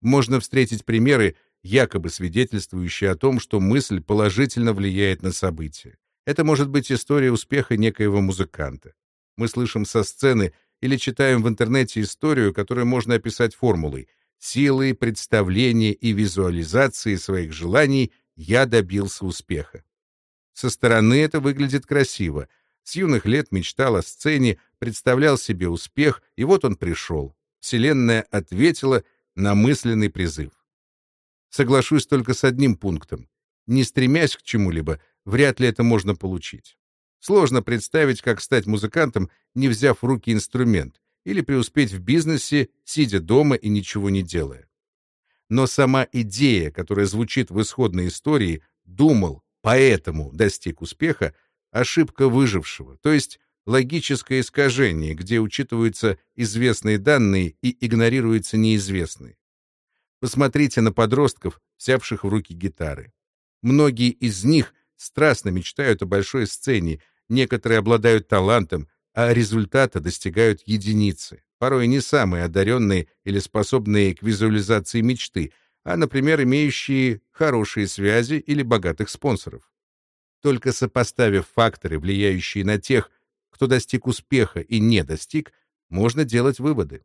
Можно встретить примеры, якобы свидетельствующие о том, что мысль положительно влияет на события. Это может быть история успеха некоего музыканта. Мы слышим со сцены или читаем в интернете историю, которую можно описать формулой «силой представления и визуализации своих желаний я добился успеха». Со стороны это выглядит красиво. С юных лет мечтал о сцене, представлял себе успех, и вот он пришел. Вселенная ответила на мысленный призыв. Соглашусь только с одним пунктом. Не стремясь к чему-либо, вряд ли это можно получить. Сложно представить, как стать музыкантом, не взяв в руки инструмент, или преуспеть в бизнесе, сидя дома и ничего не делая. Но сама идея, которая звучит в исходной истории, думал, поэтому достиг успеха, ошибка выжившего, то есть логическое искажение, где учитываются известные данные и игнорируются неизвестные. Посмотрите на подростков, взявших в руки гитары. Многие из них страстно мечтают о большой сцене, некоторые обладают талантом, а результата достигают единицы, порой не самые одаренные или способные к визуализации мечты, а, например, имеющие хорошие связи или богатых спонсоров. Только сопоставив факторы, влияющие на тех, кто достиг успеха и не достиг, можно делать выводы.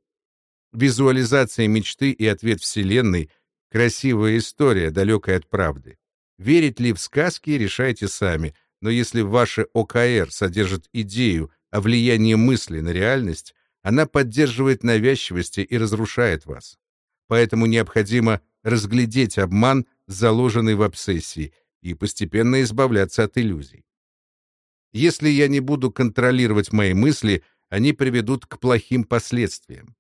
Визуализация мечты и ответ Вселенной — красивая история, далекая от правды. Верить ли в сказки, решайте сами, но если ваше ОКР содержит идею о влиянии мысли на реальность, она поддерживает навязчивости и разрушает вас. Поэтому необходимо разглядеть обман, заложенный в обсессии, и постепенно избавляться от иллюзий. Если я не буду контролировать мои мысли, они приведут к плохим последствиям.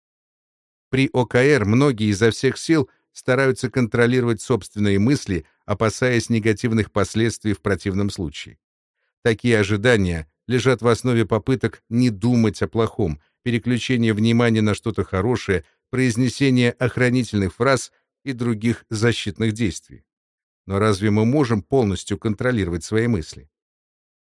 При ОКР многие изо всех сил стараются контролировать собственные мысли, опасаясь негативных последствий в противном случае. Такие ожидания лежат в основе попыток не думать о плохом, переключения внимания на что-то хорошее, произнесения охранительных фраз и других защитных действий. Но разве мы можем полностью контролировать свои мысли?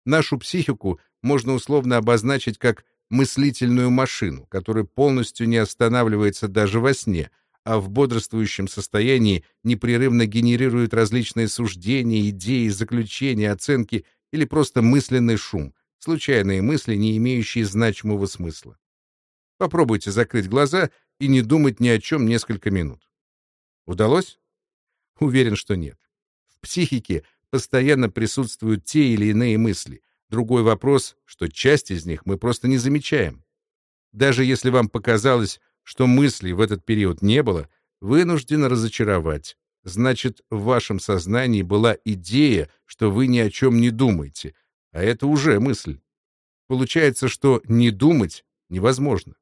Нашу психику можно условно обозначить как мыслительную машину, которая полностью не останавливается даже во сне, а в бодрствующем состоянии непрерывно генерирует различные суждения, идеи, заключения, оценки или просто мысленный шум, случайные мысли, не имеющие значимого смысла. Попробуйте закрыть глаза и не думать ни о чем несколько минут. Удалось? Уверен, что нет. В психике постоянно присутствуют те или иные мысли. Другой вопрос, что часть из них мы просто не замечаем. Даже если вам показалось, что мыслей в этот период не было, вынуждены разочаровать. Значит, в вашем сознании была идея, что вы ни о чем не думаете, а это уже мысль. Получается, что не думать невозможно.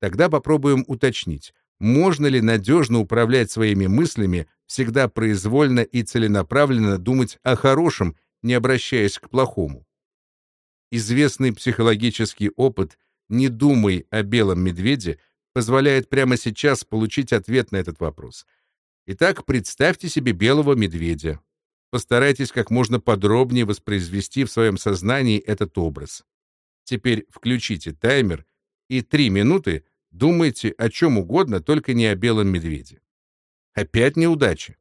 Тогда попробуем уточнить, можно ли надежно управлять своими мыслями, всегда произвольно и целенаправленно думать о хорошем, не обращаясь к плохому. Известный психологический опыт «не думай о белом медведе» позволяет прямо сейчас получить ответ на этот вопрос. Итак, представьте себе белого медведя. Постарайтесь как можно подробнее воспроизвести в своем сознании этот образ. Теперь включите таймер и три минуты думайте о чем угодно, только не о белом медведе. Опять неудача.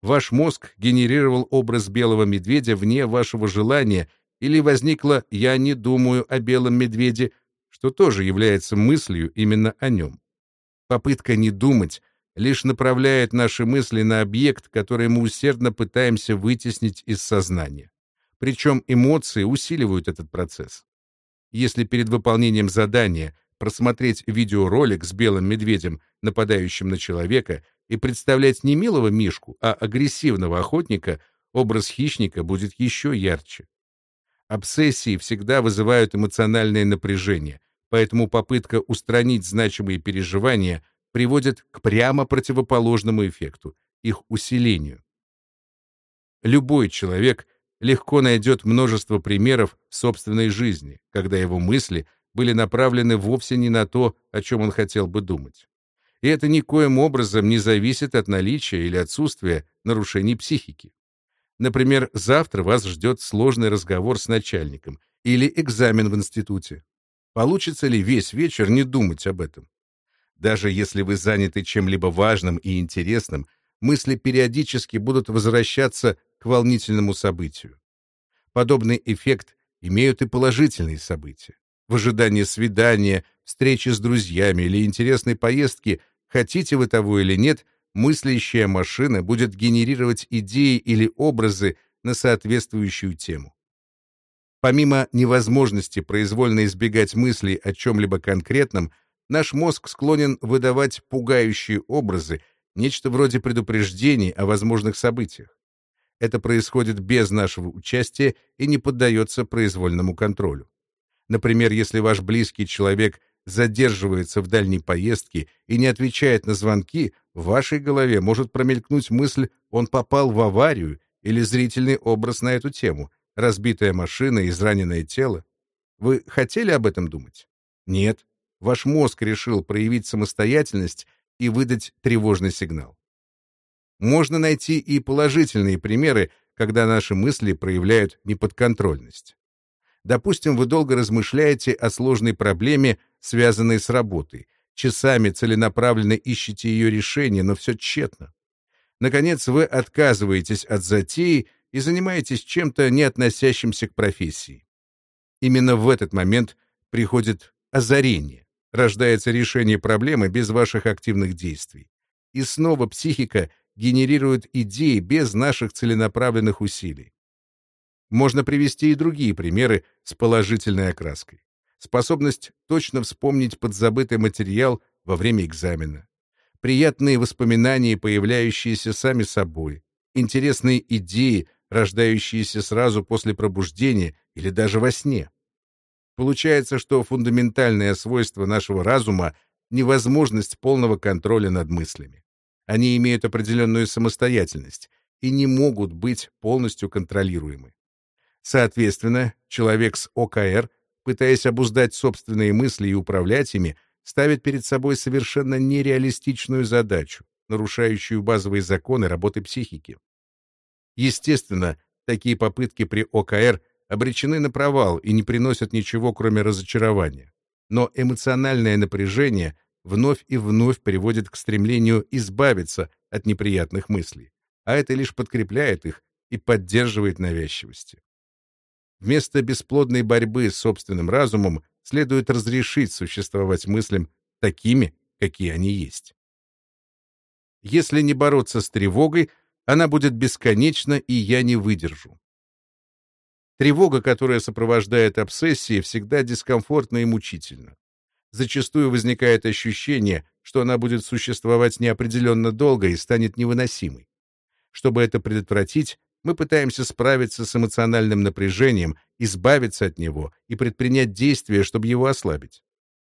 Ваш мозг генерировал образ белого медведя вне вашего желания или возникло «я не думаю о белом медведе», что тоже является мыслью именно о нем. Попытка не думать лишь направляет наши мысли на объект, который мы усердно пытаемся вытеснить из сознания. Причем эмоции усиливают этот процесс. Если перед выполнением задания просмотреть видеоролик с белым медведем, нападающим на человека, и представлять не милого мишку, а агрессивного охотника, образ хищника будет еще ярче. Обсессии всегда вызывают эмоциональное напряжение, поэтому попытка устранить значимые переживания приводит к прямо противоположному эффекту — их усилению. Любой человек легко найдет множество примеров в собственной жизни, когда его мысли были направлены вовсе не на то, о чем он хотел бы думать. И это никоим образом не зависит от наличия или отсутствия нарушений психики. Например, завтра вас ждет сложный разговор с начальником или экзамен в институте. Получится ли весь вечер не думать об этом? Даже если вы заняты чем-либо важным и интересным, мысли периодически будут возвращаться к волнительному событию. Подобный эффект имеют и положительные события. В ожидании свидания, встречи с друзьями или интересной поездки, хотите вы того или нет, мыслящая машина будет генерировать идеи или образы на соответствующую тему. Помимо невозможности произвольно избегать мыслей о чем-либо конкретном, наш мозг склонен выдавать пугающие образы, нечто вроде предупреждений о возможных событиях. Это происходит без нашего участия и не поддается произвольному контролю. Например, если ваш близкий человек задерживается в дальней поездке и не отвечает на звонки, в вашей голове может промелькнуть мысль «он попал в аварию» или зрительный образ на эту тему «разбитая машина, израненное тело». Вы хотели об этом думать? Нет. Ваш мозг решил проявить самостоятельность и выдать тревожный сигнал. Можно найти и положительные примеры, когда наши мысли проявляют неподконтрольность. Допустим, вы долго размышляете о сложной проблеме, связанной с работой, часами целенаправленно ищете ее решение, но все тщетно. Наконец, вы отказываетесь от затеи и занимаетесь чем-то, не относящимся к профессии. Именно в этот момент приходит озарение, рождается решение проблемы без ваших активных действий. И снова психика генерирует идеи без наших целенаправленных усилий. Можно привести и другие примеры с положительной окраской. Способность точно вспомнить подзабытый материал во время экзамена. Приятные воспоминания, появляющиеся сами собой. Интересные идеи, рождающиеся сразу после пробуждения или даже во сне. Получается, что фундаментальное свойство нашего разума — невозможность полного контроля над мыслями. Они имеют определенную самостоятельность и не могут быть полностью контролируемы. Соответственно, человек с ОКР, пытаясь обуздать собственные мысли и управлять ими, ставит перед собой совершенно нереалистичную задачу, нарушающую базовые законы работы психики. Естественно, такие попытки при ОКР обречены на провал и не приносят ничего, кроме разочарования. Но эмоциональное напряжение вновь и вновь приводит к стремлению избавиться от неприятных мыслей, а это лишь подкрепляет их и поддерживает навязчивости. Вместо бесплодной борьбы с собственным разумом следует разрешить существовать мыслям такими, какие они есть. Если не бороться с тревогой, она будет бесконечна, и я не выдержу. Тревога, которая сопровождает обсессии, всегда дискомфортна и мучительна. Зачастую возникает ощущение, что она будет существовать неопределенно долго и станет невыносимой. Чтобы это предотвратить, мы пытаемся справиться с эмоциональным напряжением, избавиться от него и предпринять действия, чтобы его ослабить.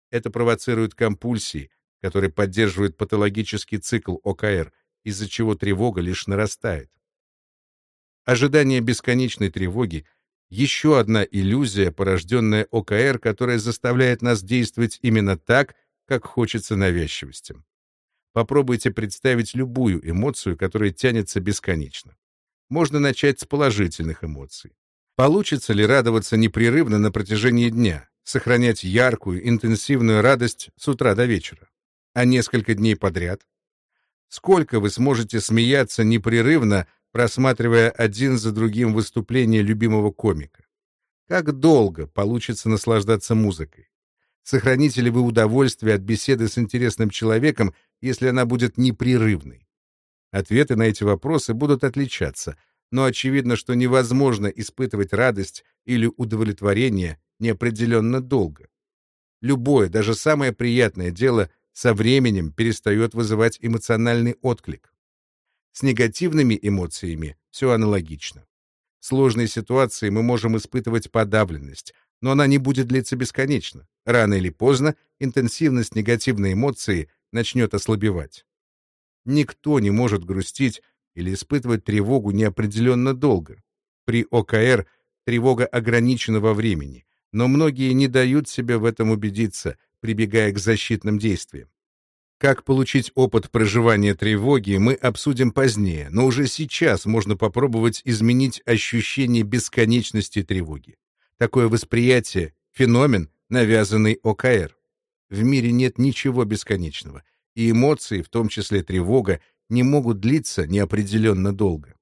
Это провоцирует компульсии, которые поддерживают патологический цикл ОКР, из-за чего тревога лишь нарастает. Ожидание бесконечной тревоги — еще одна иллюзия, порожденная ОКР, которая заставляет нас действовать именно так, как хочется навязчивостям. Попробуйте представить любую эмоцию, которая тянется бесконечно. Можно начать с положительных эмоций. Получится ли радоваться непрерывно на протяжении дня, сохранять яркую, интенсивную радость с утра до вечера? А несколько дней подряд? Сколько вы сможете смеяться непрерывно, просматривая один за другим выступления любимого комика? Как долго получится наслаждаться музыкой? Сохраните ли вы удовольствие от беседы с интересным человеком, если она будет непрерывной? Ответы на эти вопросы будут отличаться, но очевидно, что невозможно испытывать радость или удовлетворение неопределенно долго. Любое, даже самое приятное дело со временем перестает вызывать эмоциональный отклик. С негативными эмоциями все аналогично. В сложной ситуации мы можем испытывать подавленность, но она не будет длиться бесконечно. Рано или поздно интенсивность негативной эмоции начнет ослабевать. Никто не может грустить или испытывать тревогу неопределенно долго. При ОКР тревога ограничена во времени, но многие не дают себе в этом убедиться, прибегая к защитным действиям. Как получить опыт проживания тревоги, мы обсудим позднее, но уже сейчас можно попробовать изменить ощущение бесконечности тревоги. Такое восприятие — феномен, навязанный ОКР. В мире нет ничего бесконечного, и эмоции, в том числе тревога, не могут длиться неопределенно долго.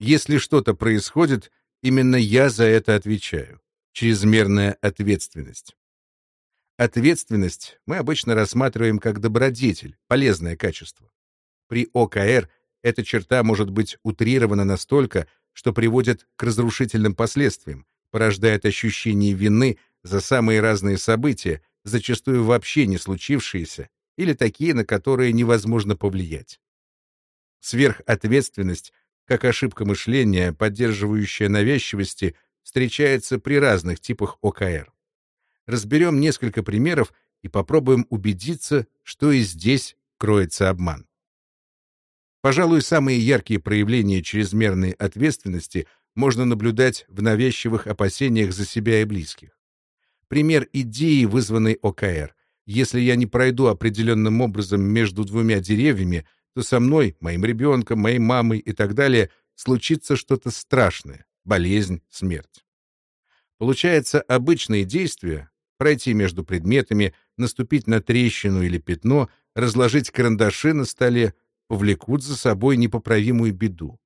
Если что-то происходит, именно я за это отвечаю. Чрезмерная ответственность. Ответственность мы обычно рассматриваем как добродетель, полезное качество. При ОКР эта черта может быть утрирована настолько, что приводит к разрушительным последствиям, порождает ощущение вины за самые разные события, зачастую вообще не случившиеся, или такие, на которые невозможно повлиять. Сверхответственность, как ошибка мышления, поддерживающая навязчивости, встречается при разных типах ОКР разберем несколько примеров и попробуем убедиться, что и здесь кроется обман. Пожалуй, самые яркие проявления чрезмерной ответственности можно наблюдать в навязчивых опасениях за себя и близких. Пример идеи, вызванной ОКР. Если я не пройду определенным образом между двумя деревьями, то со мной, моим ребенком, моей мамой и так далее случится что-то страшное, болезнь, смерть. Получается, обычные действия, пройти между предметами, наступить на трещину или пятно, разложить карандаши на столе, повлекут за собой непоправимую беду.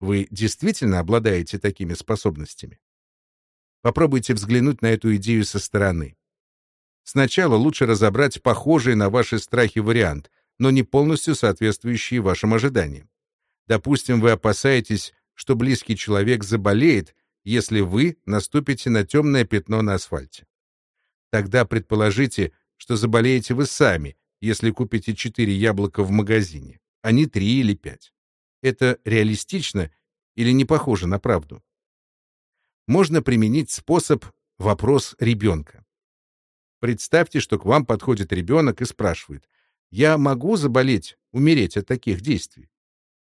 Вы действительно обладаете такими способностями? Попробуйте взглянуть на эту идею со стороны. Сначала лучше разобрать похожий на ваши страхи вариант, но не полностью соответствующий вашим ожиданиям. Допустим, вы опасаетесь, что близкий человек заболеет, если вы наступите на темное пятно на асфальте. Тогда предположите, что заболеете вы сами, если купите четыре яблока в магазине, а не три или пять. Это реалистично или не похоже на правду? Можно применить способ «вопрос ребенка». Представьте, что к вам подходит ребенок и спрашивает, «Я могу заболеть, умереть от таких действий?»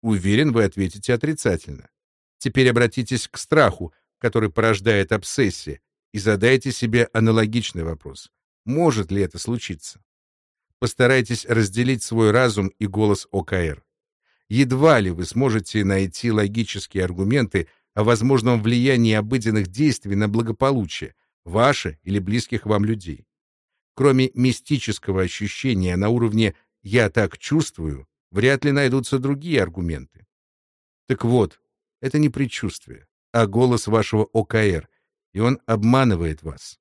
Уверен, вы ответите отрицательно. Теперь обратитесь к страху, который порождает обсессия, и задайте себе аналогичный вопрос. Может ли это случиться? Постарайтесь разделить свой разум и голос ОКР. Едва ли вы сможете найти логические аргументы о возможном влиянии обыденных действий на благополучие, ваше или близких вам людей. Кроме мистического ощущения на уровне «я так чувствую», вряд ли найдутся другие аргументы. Так вот, это не предчувствие, а голос вашего ОКР, и он обманывает вас.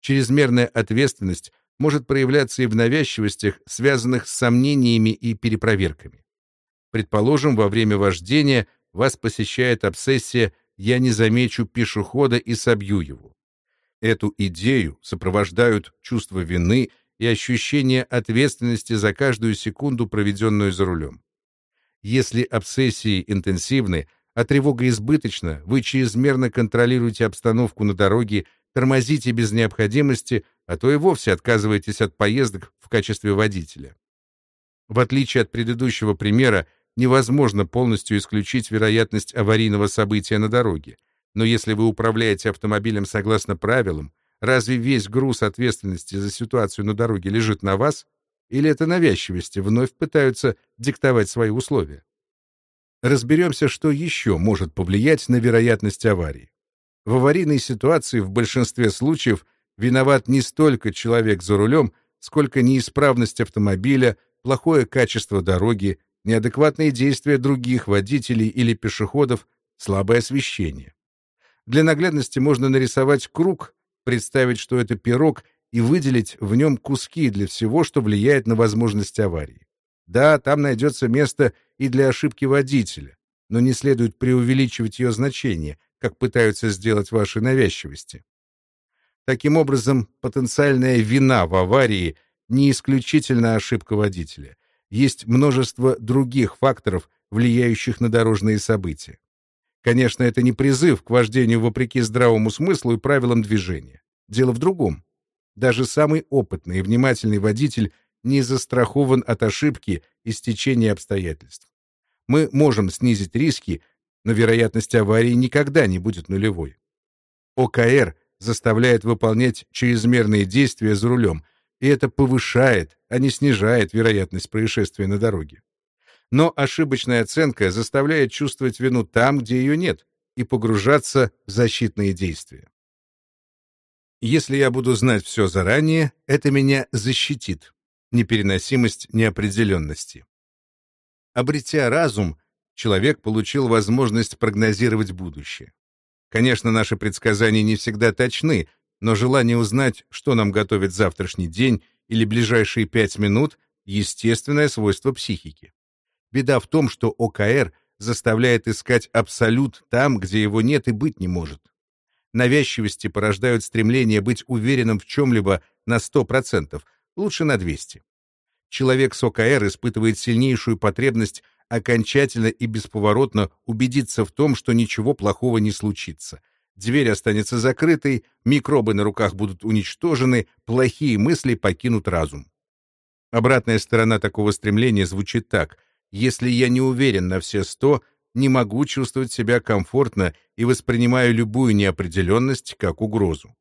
Чрезмерная ответственность может проявляться и в навязчивостях, связанных с сомнениями и перепроверками. Предположим, во время вождения вас посещает обсессия «я не замечу пешехода и собью его». Эту идею сопровождают чувство вины и ощущение ответственности за каждую секунду, проведенную за рулем. Если обсессии интенсивны, а тревога избыточна, вы чрезмерно контролируете обстановку на дороге, тормозите без необходимости, а то и вовсе отказываетесь от поездок в качестве водителя. В отличие от предыдущего примера, невозможно полностью исключить вероятность аварийного события на дороге. Но если вы управляете автомобилем согласно правилам, разве весь груз ответственности за ситуацию на дороге лежит на вас? Или это навязчивости вновь пытаются диктовать свои условия? Разберемся, что еще может повлиять на вероятность аварии. В аварийной ситуации в большинстве случаев виноват не столько человек за рулем, сколько неисправность автомобиля, плохое качество дороги, неадекватные действия других водителей или пешеходов, слабое освещение. Для наглядности можно нарисовать круг, представить, что это пирог, и выделить в нем куски для всего, что влияет на возможность аварии. Да, там найдется место и для ошибки водителя, но не следует преувеличивать ее значение, как пытаются сделать ваши навязчивости. Таким образом, потенциальная вина в аварии не исключительно ошибка водителя. Есть множество других факторов, влияющих на дорожные события. Конечно, это не призыв к вождению вопреки здравому смыслу и правилам движения. Дело в другом. Даже самый опытный и внимательный водитель не застрахован от ошибки и стечения обстоятельств. Мы можем снизить риски, но вероятность аварии никогда не будет нулевой. ОКР заставляет выполнять чрезмерные действия за рулем, и это повышает, а не снижает вероятность происшествия на дороге. Но ошибочная оценка заставляет чувствовать вину там, где ее нет, и погружаться в защитные действия. Если я буду знать все заранее, это меня защитит. Непереносимость неопределенности. Обретя разум, человек получил возможность прогнозировать будущее. Конечно, наши предсказания не всегда точны, но желание узнать, что нам готовит завтрашний день или ближайшие пять минут — естественное свойство психики. Беда в том, что ОКР заставляет искать абсолют там, где его нет и быть не может. Навязчивости порождают стремление быть уверенным в чем-либо на 100%, лучше на 200. Человек с ОКР испытывает сильнейшую потребность окончательно и бесповоротно убедиться в том, что ничего плохого не случится. Дверь останется закрытой, микробы на руках будут уничтожены, плохие мысли покинут разум. Обратная сторона такого стремления звучит так. Если я не уверен на все сто, не могу чувствовать себя комфортно и воспринимаю любую неопределенность как угрозу.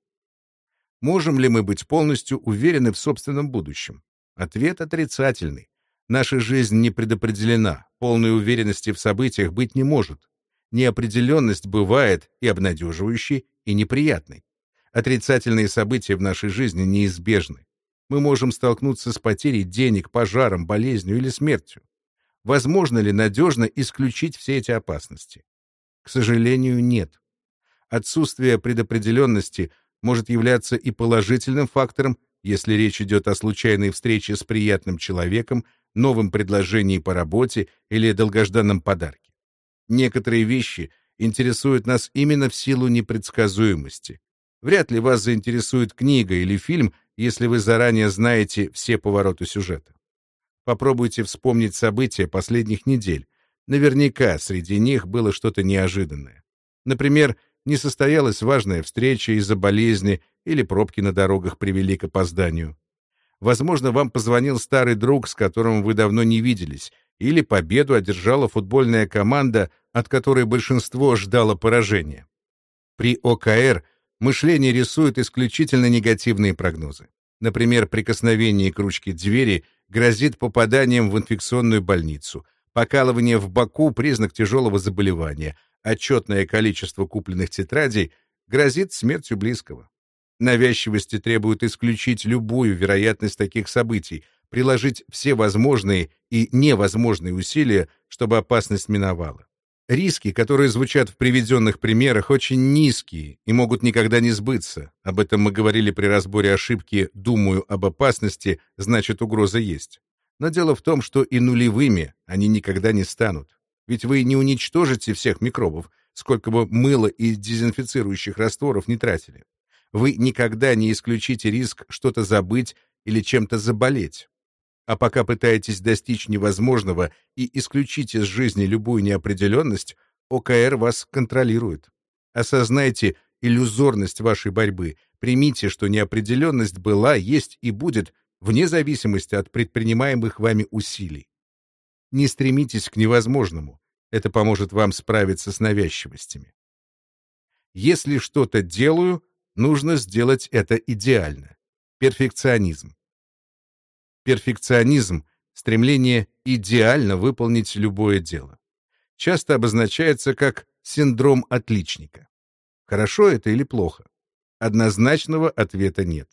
Можем ли мы быть полностью уверены в собственном будущем? Ответ отрицательный. Наша жизнь не предопределена, полной уверенности в событиях быть не может. Неопределенность бывает и обнадеживающей, и неприятной. Отрицательные события в нашей жизни неизбежны. Мы можем столкнуться с потерей денег, пожаром, болезнью или смертью. Возможно ли надежно исключить все эти опасности? К сожалению, нет. Отсутствие предопределенности может являться и положительным фактором, если речь идет о случайной встрече с приятным человеком, новом предложении по работе или долгожданном подарке. Некоторые вещи интересуют нас именно в силу непредсказуемости. Вряд ли вас заинтересует книга или фильм, если вы заранее знаете все повороты сюжета. Попробуйте вспомнить события последних недель. Наверняка среди них было что-то неожиданное. Например, не состоялась важная встреча из-за болезни или пробки на дорогах привели к опозданию. Возможно, вам позвонил старый друг, с которым вы давно не виделись, или победу одержала футбольная команда, от которой большинство ждало поражения. При ОКР мышление рисует исключительно негативные прогнозы. Например, прикосновение к ручке двери — грозит попаданием в инфекционную больницу. Покалывание в боку — признак тяжелого заболевания. Отчетное количество купленных тетрадей грозит смертью близкого. Навязчивости требуют исключить любую вероятность таких событий, приложить все возможные и невозможные усилия, чтобы опасность миновала. Риски, которые звучат в приведенных примерах, очень низкие и могут никогда не сбыться. Об этом мы говорили при разборе ошибки «думаю об опасности, значит угроза есть». Но дело в том, что и нулевыми они никогда не станут. Ведь вы не уничтожите всех микробов, сколько бы мыла и дезинфицирующих растворов не тратили. Вы никогда не исключите риск что-то забыть или чем-то заболеть. А пока пытаетесь достичь невозможного и исключить из жизни любую неопределенность, ОКР вас контролирует. Осознайте иллюзорность вашей борьбы, примите, что неопределенность была, есть и будет, вне зависимости от предпринимаемых вами усилий. Не стремитесь к невозможному, это поможет вам справиться с навязчивостями. Если что-то делаю, нужно сделать это идеально. Перфекционизм. Перфекционизм — стремление идеально выполнить любое дело. Часто обозначается как синдром отличника. Хорошо это или плохо? Однозначного ответа нет.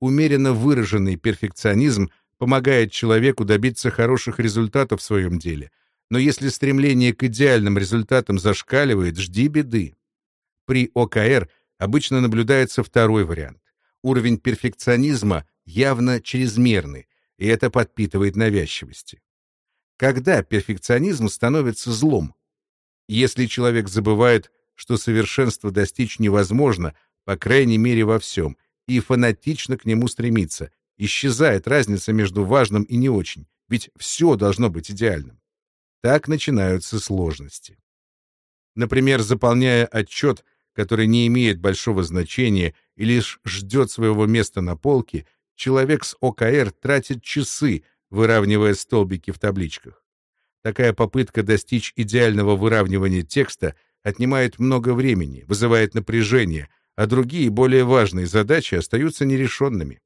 Умеренно выраженный перфекционизм помогает человеку добиться хороших результатов в своем деле, но если стремление к идеальным результатам зашкаливает, жди беды. При ОКР обычно наблюдается второй вариант. Уровень перфекционизма явно чрезмерный, и это подпитывает навязчивости. Когда перфекционизм становится злом? Если человек забывает, что совершенство достичь невозможно, по крайней мере во всем, и фанатично к нему стремится, исчезает разница между важным и не очень, ведь все должно быть идеальным. Так начинаются сложности. Например, заполняя отчет, который не имеет большого значения и лишь ждет своего места на полке, человек с ОКР тратит часы, выравнивая столбики в табличках. Такая попытка достичь идеального выравнивания текста отнимает много времени, вызывает напряжение, а другие, более важные задачи остаются нерешенными.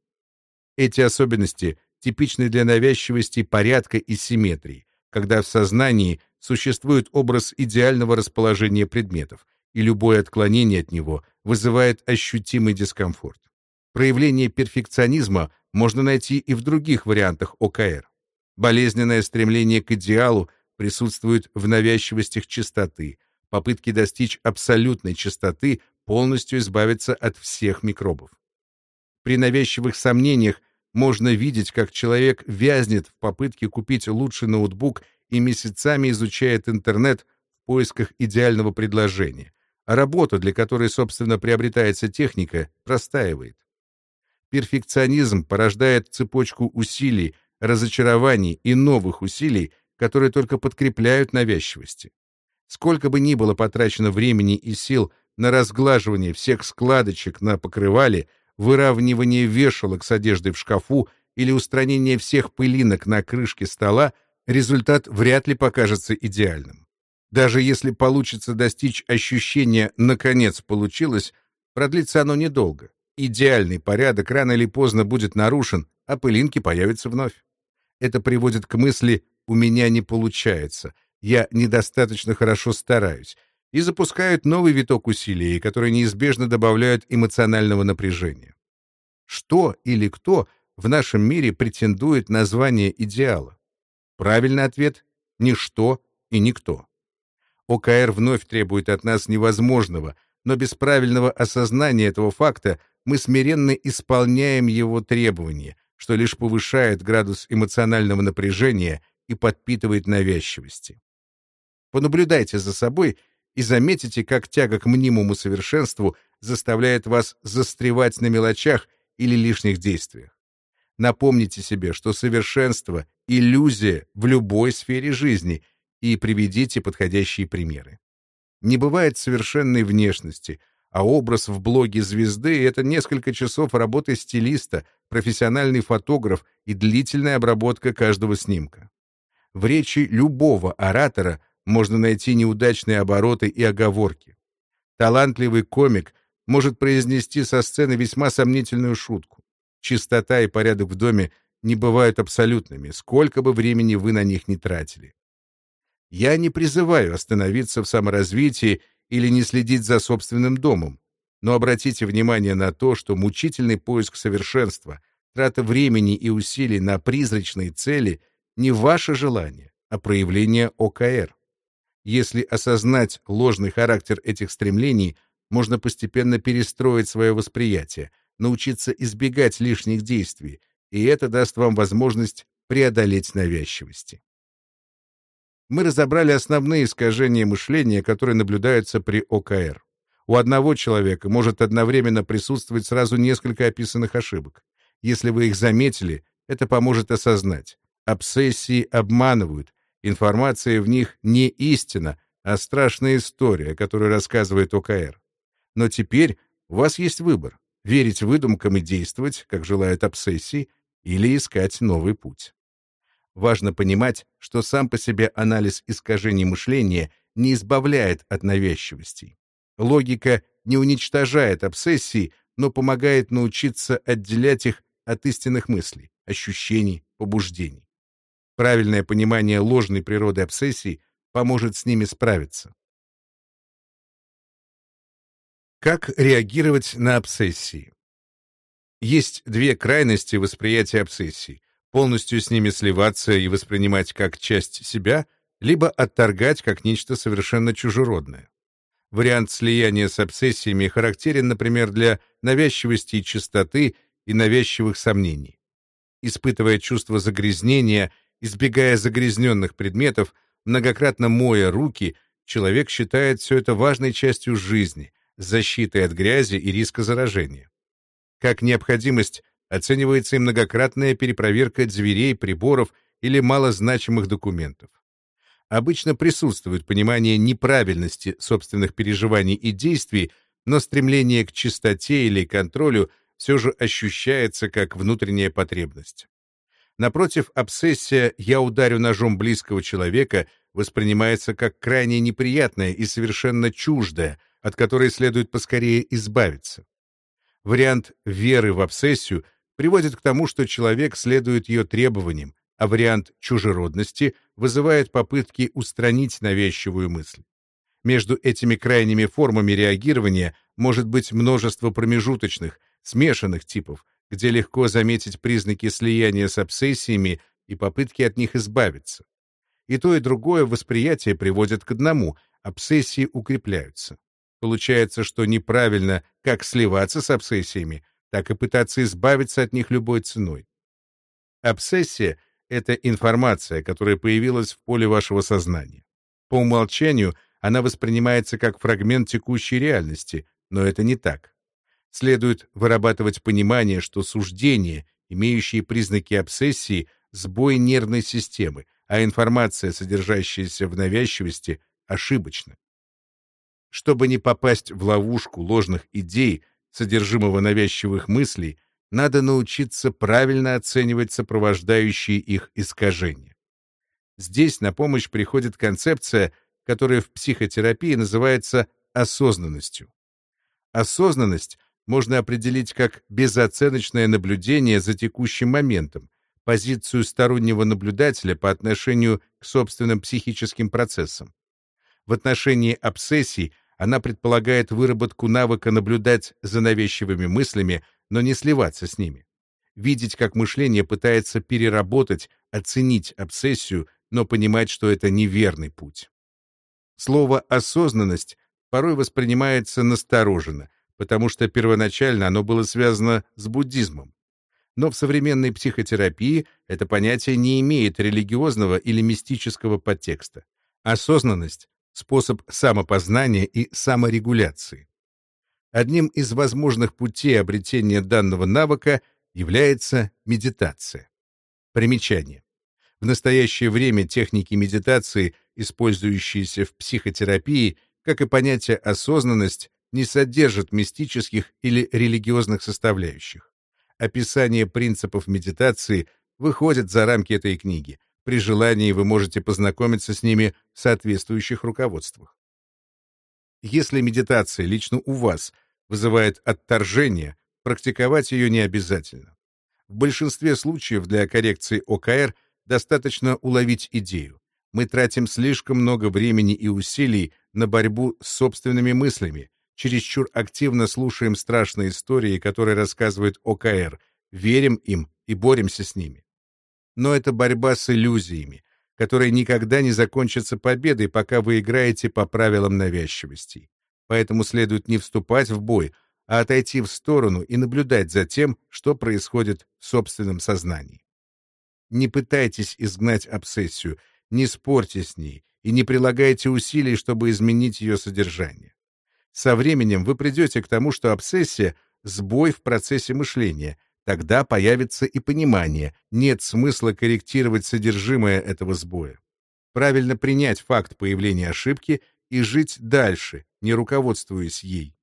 Эти особенности типичны для навязчивости порядка и симметрии, когда в сознании существует образ идеального расположения предметов, и любое отклонение от него вызывает ощутимый дискомфорт. Проявление перфекционизма можно найти и в других вариантах ОКР. Болезненное стремление к идеалу присутствует в навязчивостях чистоты, попытки достичь абсолютной чистоты, полностью избавиться от всех микробов. При навязчивых сомнениях можно видеть, как человек вязнет в попытке купить лучший ноутбук и месяцами изучает интернет в поисках идеального предложения, а работа, для которой, собственно, приобретается техника, простаивает. Перфекционизм порождает цепочку усилий, разочарований и новых усилий, которые только подкрепляют навязчивости. Сколько бы ни было потрачено времени и сил на разглаживание всех складочек на покрывале, выравнивание вешалок с одеждой в шкафу или устранение всех пылинок на крышке стола, результат вряд ли покажется идеальным. Даже если получится достичь ощущения «наконец получилось», продлится оно недолго. Идеальный порядок рано или поздно будет нарушен, а пылинки появятся вновь. Это приводит к мысли «у меня не получается», «я недостаточно хорошо стараюсь», и запускают новый виток усилий, которые неизбежно добавляют эмоционального напряжения. Что или кто в нашем мире претендует на звание идеала? Правильный ответ — ничто и никто. ОКР вновь требует от нас невозможного, но без правильного осознания этого факта мы смиренно исполняем его требования, что лишь повышает градус эмоционального напряжения и подпитывает навязчивости. Понаблюдайте за собой и заметите, как тяга к мнимому совершенству заставляет вас застревать на мелочах или лишних действиях. Напомните себе, что совершенство — иллюзия в любой сфере жизни, и приведите подходящие примеры. Не бывает совершенной внешности, а образ в блоге звезды — это несколько часов работы стилиста, профессиональный фотограф и длительная обработка каждого снимка. В речи любого оратора можно найти неудачные обороты и оговорки. Талантливый комик может произнести со сцены весьма сомнительную шутку. Чистота и порядок в доме не бывают абсолютными, сколько бы времени вы на них не тратили. Я не призываю остановиться в саморазвитии или не следить за собственным домом, но обратите внимание на то, что мучительный поиск совершенства, трата времени и усилий на призрачные цели не ваше желание, а проявление ОКР. Если осознать ложный характер этих стремлений, можно постепенно перестроить свое восприятие, научиться избегать лишних действий, и это даст вам возможность преодолеть навязчивости. Мы разобрали основные искажения мышления, которые наблюдаются при ОКР. У одного человека может одновременно присутствовать сразу несколько описанных ошибок. Если вы их заметили, это поможет осознать. Обсессии обманывают, информация в них не истина, а страшная история, которую рассказывает ОКР. Но теперь у вас есть выбор — верить выдумкам и действовать, как желают обсессии, или искать новый путь. Важно понимать, что сам по себе анализ искажений мышления не избавляет от навязчивостей. Логика не уничтожает обсессии, но помогает научиться отделять их от истинных мыслей, ощущений, побуждений. Правильное понимание ложной природы обсессий поможет с ними справиться. Как реагировать на обсессии? Есть две крайности восприятия обсессий — полностью с ними сливаться и воспринимать как часть себя, либо отторгать как нечто совершенно чужеродное. Вариант слияния с обсессиями характерен, например, для навязчивости и чистоты и навязчивых сомнений. Испытывая чувство загрязнения, избегая загрязненных предметов, многократно моя руки, человек считает все это важной частью жизни, защитой от грязи и риска заражения. Как необходимость оценивается и многократная перепроверка дверей, приборов или малозначимых документов. Обычно присутствует понимание неправильности собственных переживаний и действий, но стремление к чистоте или контролю все же ощущается как внутренняя потребность. Напротив, обсессия «я ударю ножом близкого человека» воспринимается как крайне неприятная и совершенно чуждая, от которой следует поскорее избавиться. Вариант веры в обсессию приводит к тому, что человек следует ее требованиям, а вариант чужеродности вызывает попытки устранить навязчивую мысль. Между этими крайними формами реагирования может быть множество промежуточных, смешанных типов, где легко заметить признаки слияния с обсессиями и попытки от них избавиться. И то, и другое восприятие приводит к одному — обсессии укрепляются. Получается, что неправильно как сливаться с обсессиями, так и пытаться избавиться от них любой ценой. Обсессия — это информация, которая появилась в поле вашего сознания. По умолчанию она воспринимается как фрагмент текущей реальности, но это не так. Следует вырабатывать понимание, что суждения, имеющие признаки обсессии, сбой нервной системы, а информация, содержащаяся в навязчивости, ошибочна. Чтобы не попасть в ловушку ложных идей, содержимого навязчивых мыслей, надо научиться правильно оценивать сопровождающие их искажения. Здесь на помощь приходит концепция, которая в психотерапии называется осознанностью. Осознанность можно определить как безоценочное наблюдение за текущим моментом, позицию стороннего наблюдателя по отношению к собственным психическим процессам. В отношении обсессий она предполагает выработку навыка наблюдать за навязчивыми мыслями, но не сливаться с ними. Видеть, как мышление пытается переработать, оценить обсессию, но понимать, что это неверный путь. Слово «осознанность» порой воспринимается настороженно, потому что первоначально оно было связано с буддизмом. Но в современной психотерапии это понятие не имеет религиозного или мистического подтекста. Осознанность способ самопознания и саморегуляции. Одним из возможных путей обретения данного навыка является медитация. Примечание. В настоящее время техники медитации, использующиеся в психотерапии, как и понятие осознанность, не содержат мистических или религиозных составляющих. Описание принципов медитации выходит за рамки этой книги, при желании вы можете познакомиться с ними в соответствующих руководствах. Если медитация лично у вас вызывает отторжение, практиковать ее не обязательно. В большинстве случаев для коррекции ОКР достаточно уловить идею. Мы тратим слишком много времени и усилий на борьбу с собственными мыслями, чересчур активно слушаем страшные истории, которые рассказывают ОКР, верим им и боремся с ними но это борьба с иллюзиями, которая никогда не закончится победой, пока вы играете по правилам навязчивости. Поэтому следует не вступать в бой, а отойти в сторону и наблюдать за тем, что происходит в собственном сознании. Не пытайтесь изгнать обсессию, не спорьте с ней и не прилагайте усилий, чтобы изменить ее содержание. Со временем вы придете к тому, что обсессия — сбой в процессе мышления, тогда появится и понимание, нет смысла корректировать содержимое этого сбоя. Правильно принять факт появления ошибки и жить дальше, не руководствуясь ей.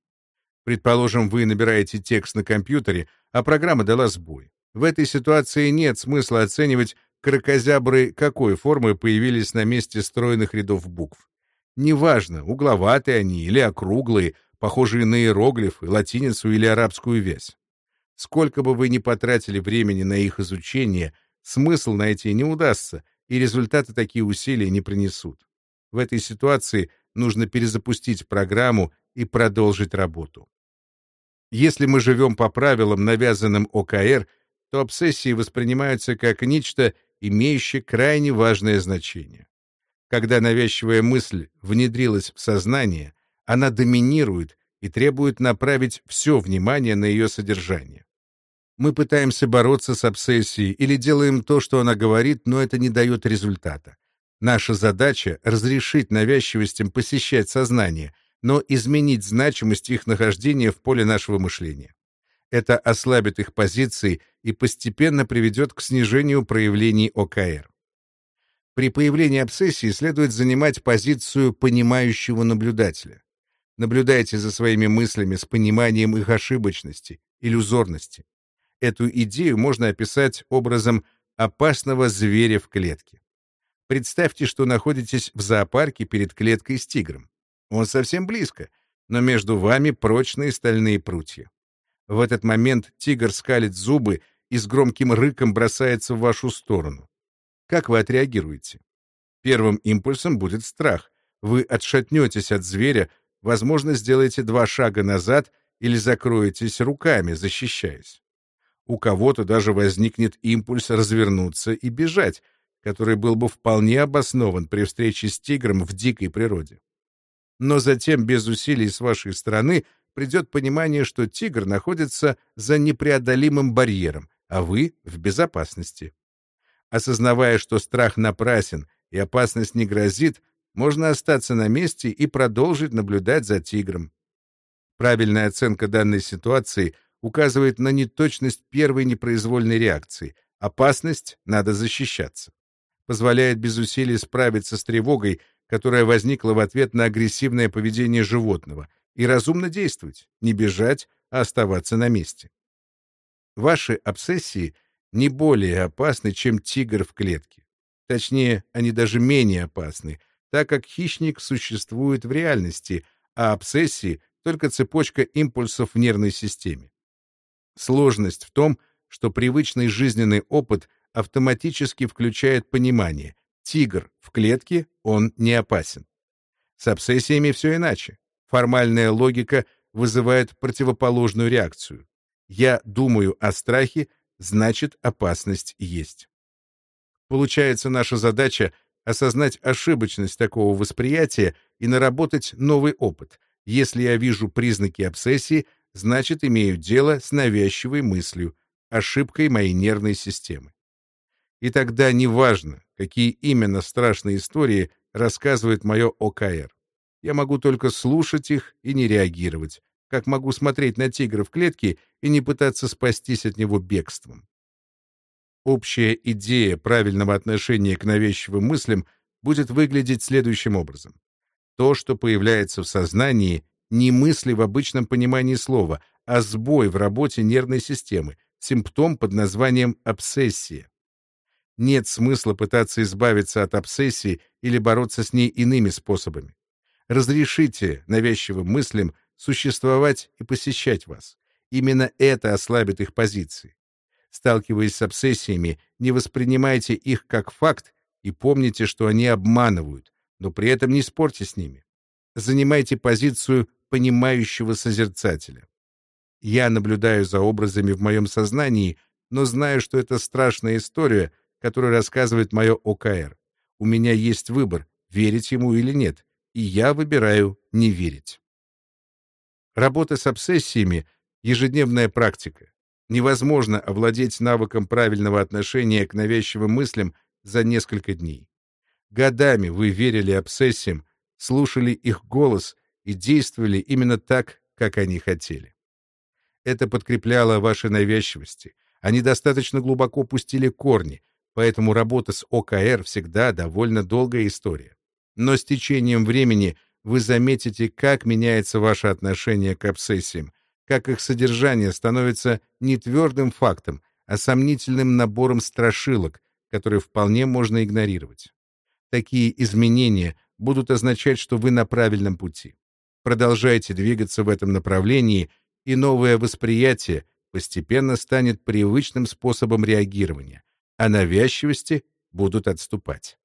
Предположим, вы набираете текст на компьютере, а программа дала сбой. В этой ситуации нет смысла оценивать, кракозябры какой формы появились на месте стройных рядов букв. Неважно, угловатые они или округлые, похожие на иероглифы, латиницу или арабскую вязь. Сколько бы вы ни потратили времени на их изучение, смысл найти не удастся, и результаты такие усилия не принесут. В этой ситуации нужно перезапустить программу и продолжить работу. Если мы живем по правилам, навязанным ОКР, то обсессии воспринимаются как нечто, имеющее крайне важное значение. Когда навязчивая мысль внедрилась в сознание, она доминирует и требует направить все внимание на ее содержание. Мы пытаемся бороться с обсессией или делаем то, что она говорит, но это не дает результата. Наша задача — разрешить навязчивостям посещать сознание, но изменить значимость их нахождения в поле нашего мышления. Это ослабит их позиции и постепенно приведет к снижению проявлений ОКР. При появлении обсессии следует занимать позицию понимающего наблюдателя. Наблюдайте за своими мыслями с пониманием их ошибочности, иллюзорности. Эту идею можно описать образом опасного зверя в клетке. Представьте, что находитесь в зоопарке перед клеткой с тигром. Он совсем близко, но между вами прочные стальные прутья. В этот момент тигр скалит зубы и с громким рыком бросается в вашу сторону. Как вы отреагируете? Первым импульсом будет страх. Вы отшатнетесь от зверя, возможно, сделаете два шага назад или закроетесь руками, защищаясь. У кого-то даже возникнет импульс развернуться и бежать, который был бы вполне обоснован при встрече с тигром в дикой природе. Но затем, без усилий с вашей стороны, придет понимание, что тигр находится за непреодолимым барьером, а вы в безопасности. Осознавая, что страх напрасен и опасность не грозит, можно остаться на месте и продолжить наблюдать за тигром. Правильная оценка данной ситуации указывает на неточность первой непроизвольной реакции. Опасность — надо защищаться. Позволяет без усилий справиться с тревогой, которая возникла в ответ на агрессивное поведение животного — и разумно действовать, не бежать, а оставаться на месте. Ваши обсессии не более опасны, чем тигр в клетке. Точнее, они даже менее опасны, так как хищник существует в реальности, а обсессии — только цепочка импульсов в нервной системе. Сложность в том, что привычный жизненный опыт автоматически включает понимание — тигр в клетке, он не опасен. С обсессиями все иначе. Формальная логика вызывает противоположную реакцию. Я думаю о страхе, значит опасность есть. Получается, наша задача — осознать ошибочность такого восприятия и наработать новый опыт. Если я вижу признаки обсессии, значит, имею дело с навязчивой мыслью, ошибкой моей нервной системы. И тогда неважно, какие именно страшные истории рассказывает мое ОКР. Я могу только слушать их и не реагировать, как могу смотреть на тигра в клетке и не пытаться спастись от него бегством. Общая идея правильного отношения к навязчивым мыслям будет выглядеть следующим образом. То, что появляется в сознании, не мысли в обычном понимании слова, а сбой в работе нервной системы, симптом под названием обсессия. Нет смысла пытаться избавиться от обсессии или бороться с ней иными способами. Разрешите навязчивым мыслям существовать и посещать вас. Именно это ослабит их позиции. Сталкиваясь с обсессиями, не воспринимайте их как факт и помните, что они обманывают, но при этом не спорьте с ними. Занимайте позицию понимающего созерцателя. Я наблюдаю за образами в моем сознании, но знаю, что это страшная история, которую рассказывает мое ОКР. У меня есть выбор, верить ему или нет, и я выбираю не верить. Работа с обсессиями — ежедневная практика. Невозможно овладеть навыком правильного отношения к навязчивым мыслям за несколько дней. Годами вы верили обсессиям, слушали их голос и действовали именно так, как они хотели. Это подкрепляло ваши навязчивости. Они достаточно глубоко пустили корни, поэтому работа с ОКР всегда довольно долгая история. Но с течением времени вы заметите, как меняется ваше отношение к обсессиям, как их содержание становится не твердым фактом, а сомнительным набором страшилок, которые вполне можно игнорировать. Такие изменения будут означать, что вы на правильном пути. Продолжайте двигаться в этом направлении, и новое восприятие постепенно станет привычным способом реагирования, а навязчивости будут отступать.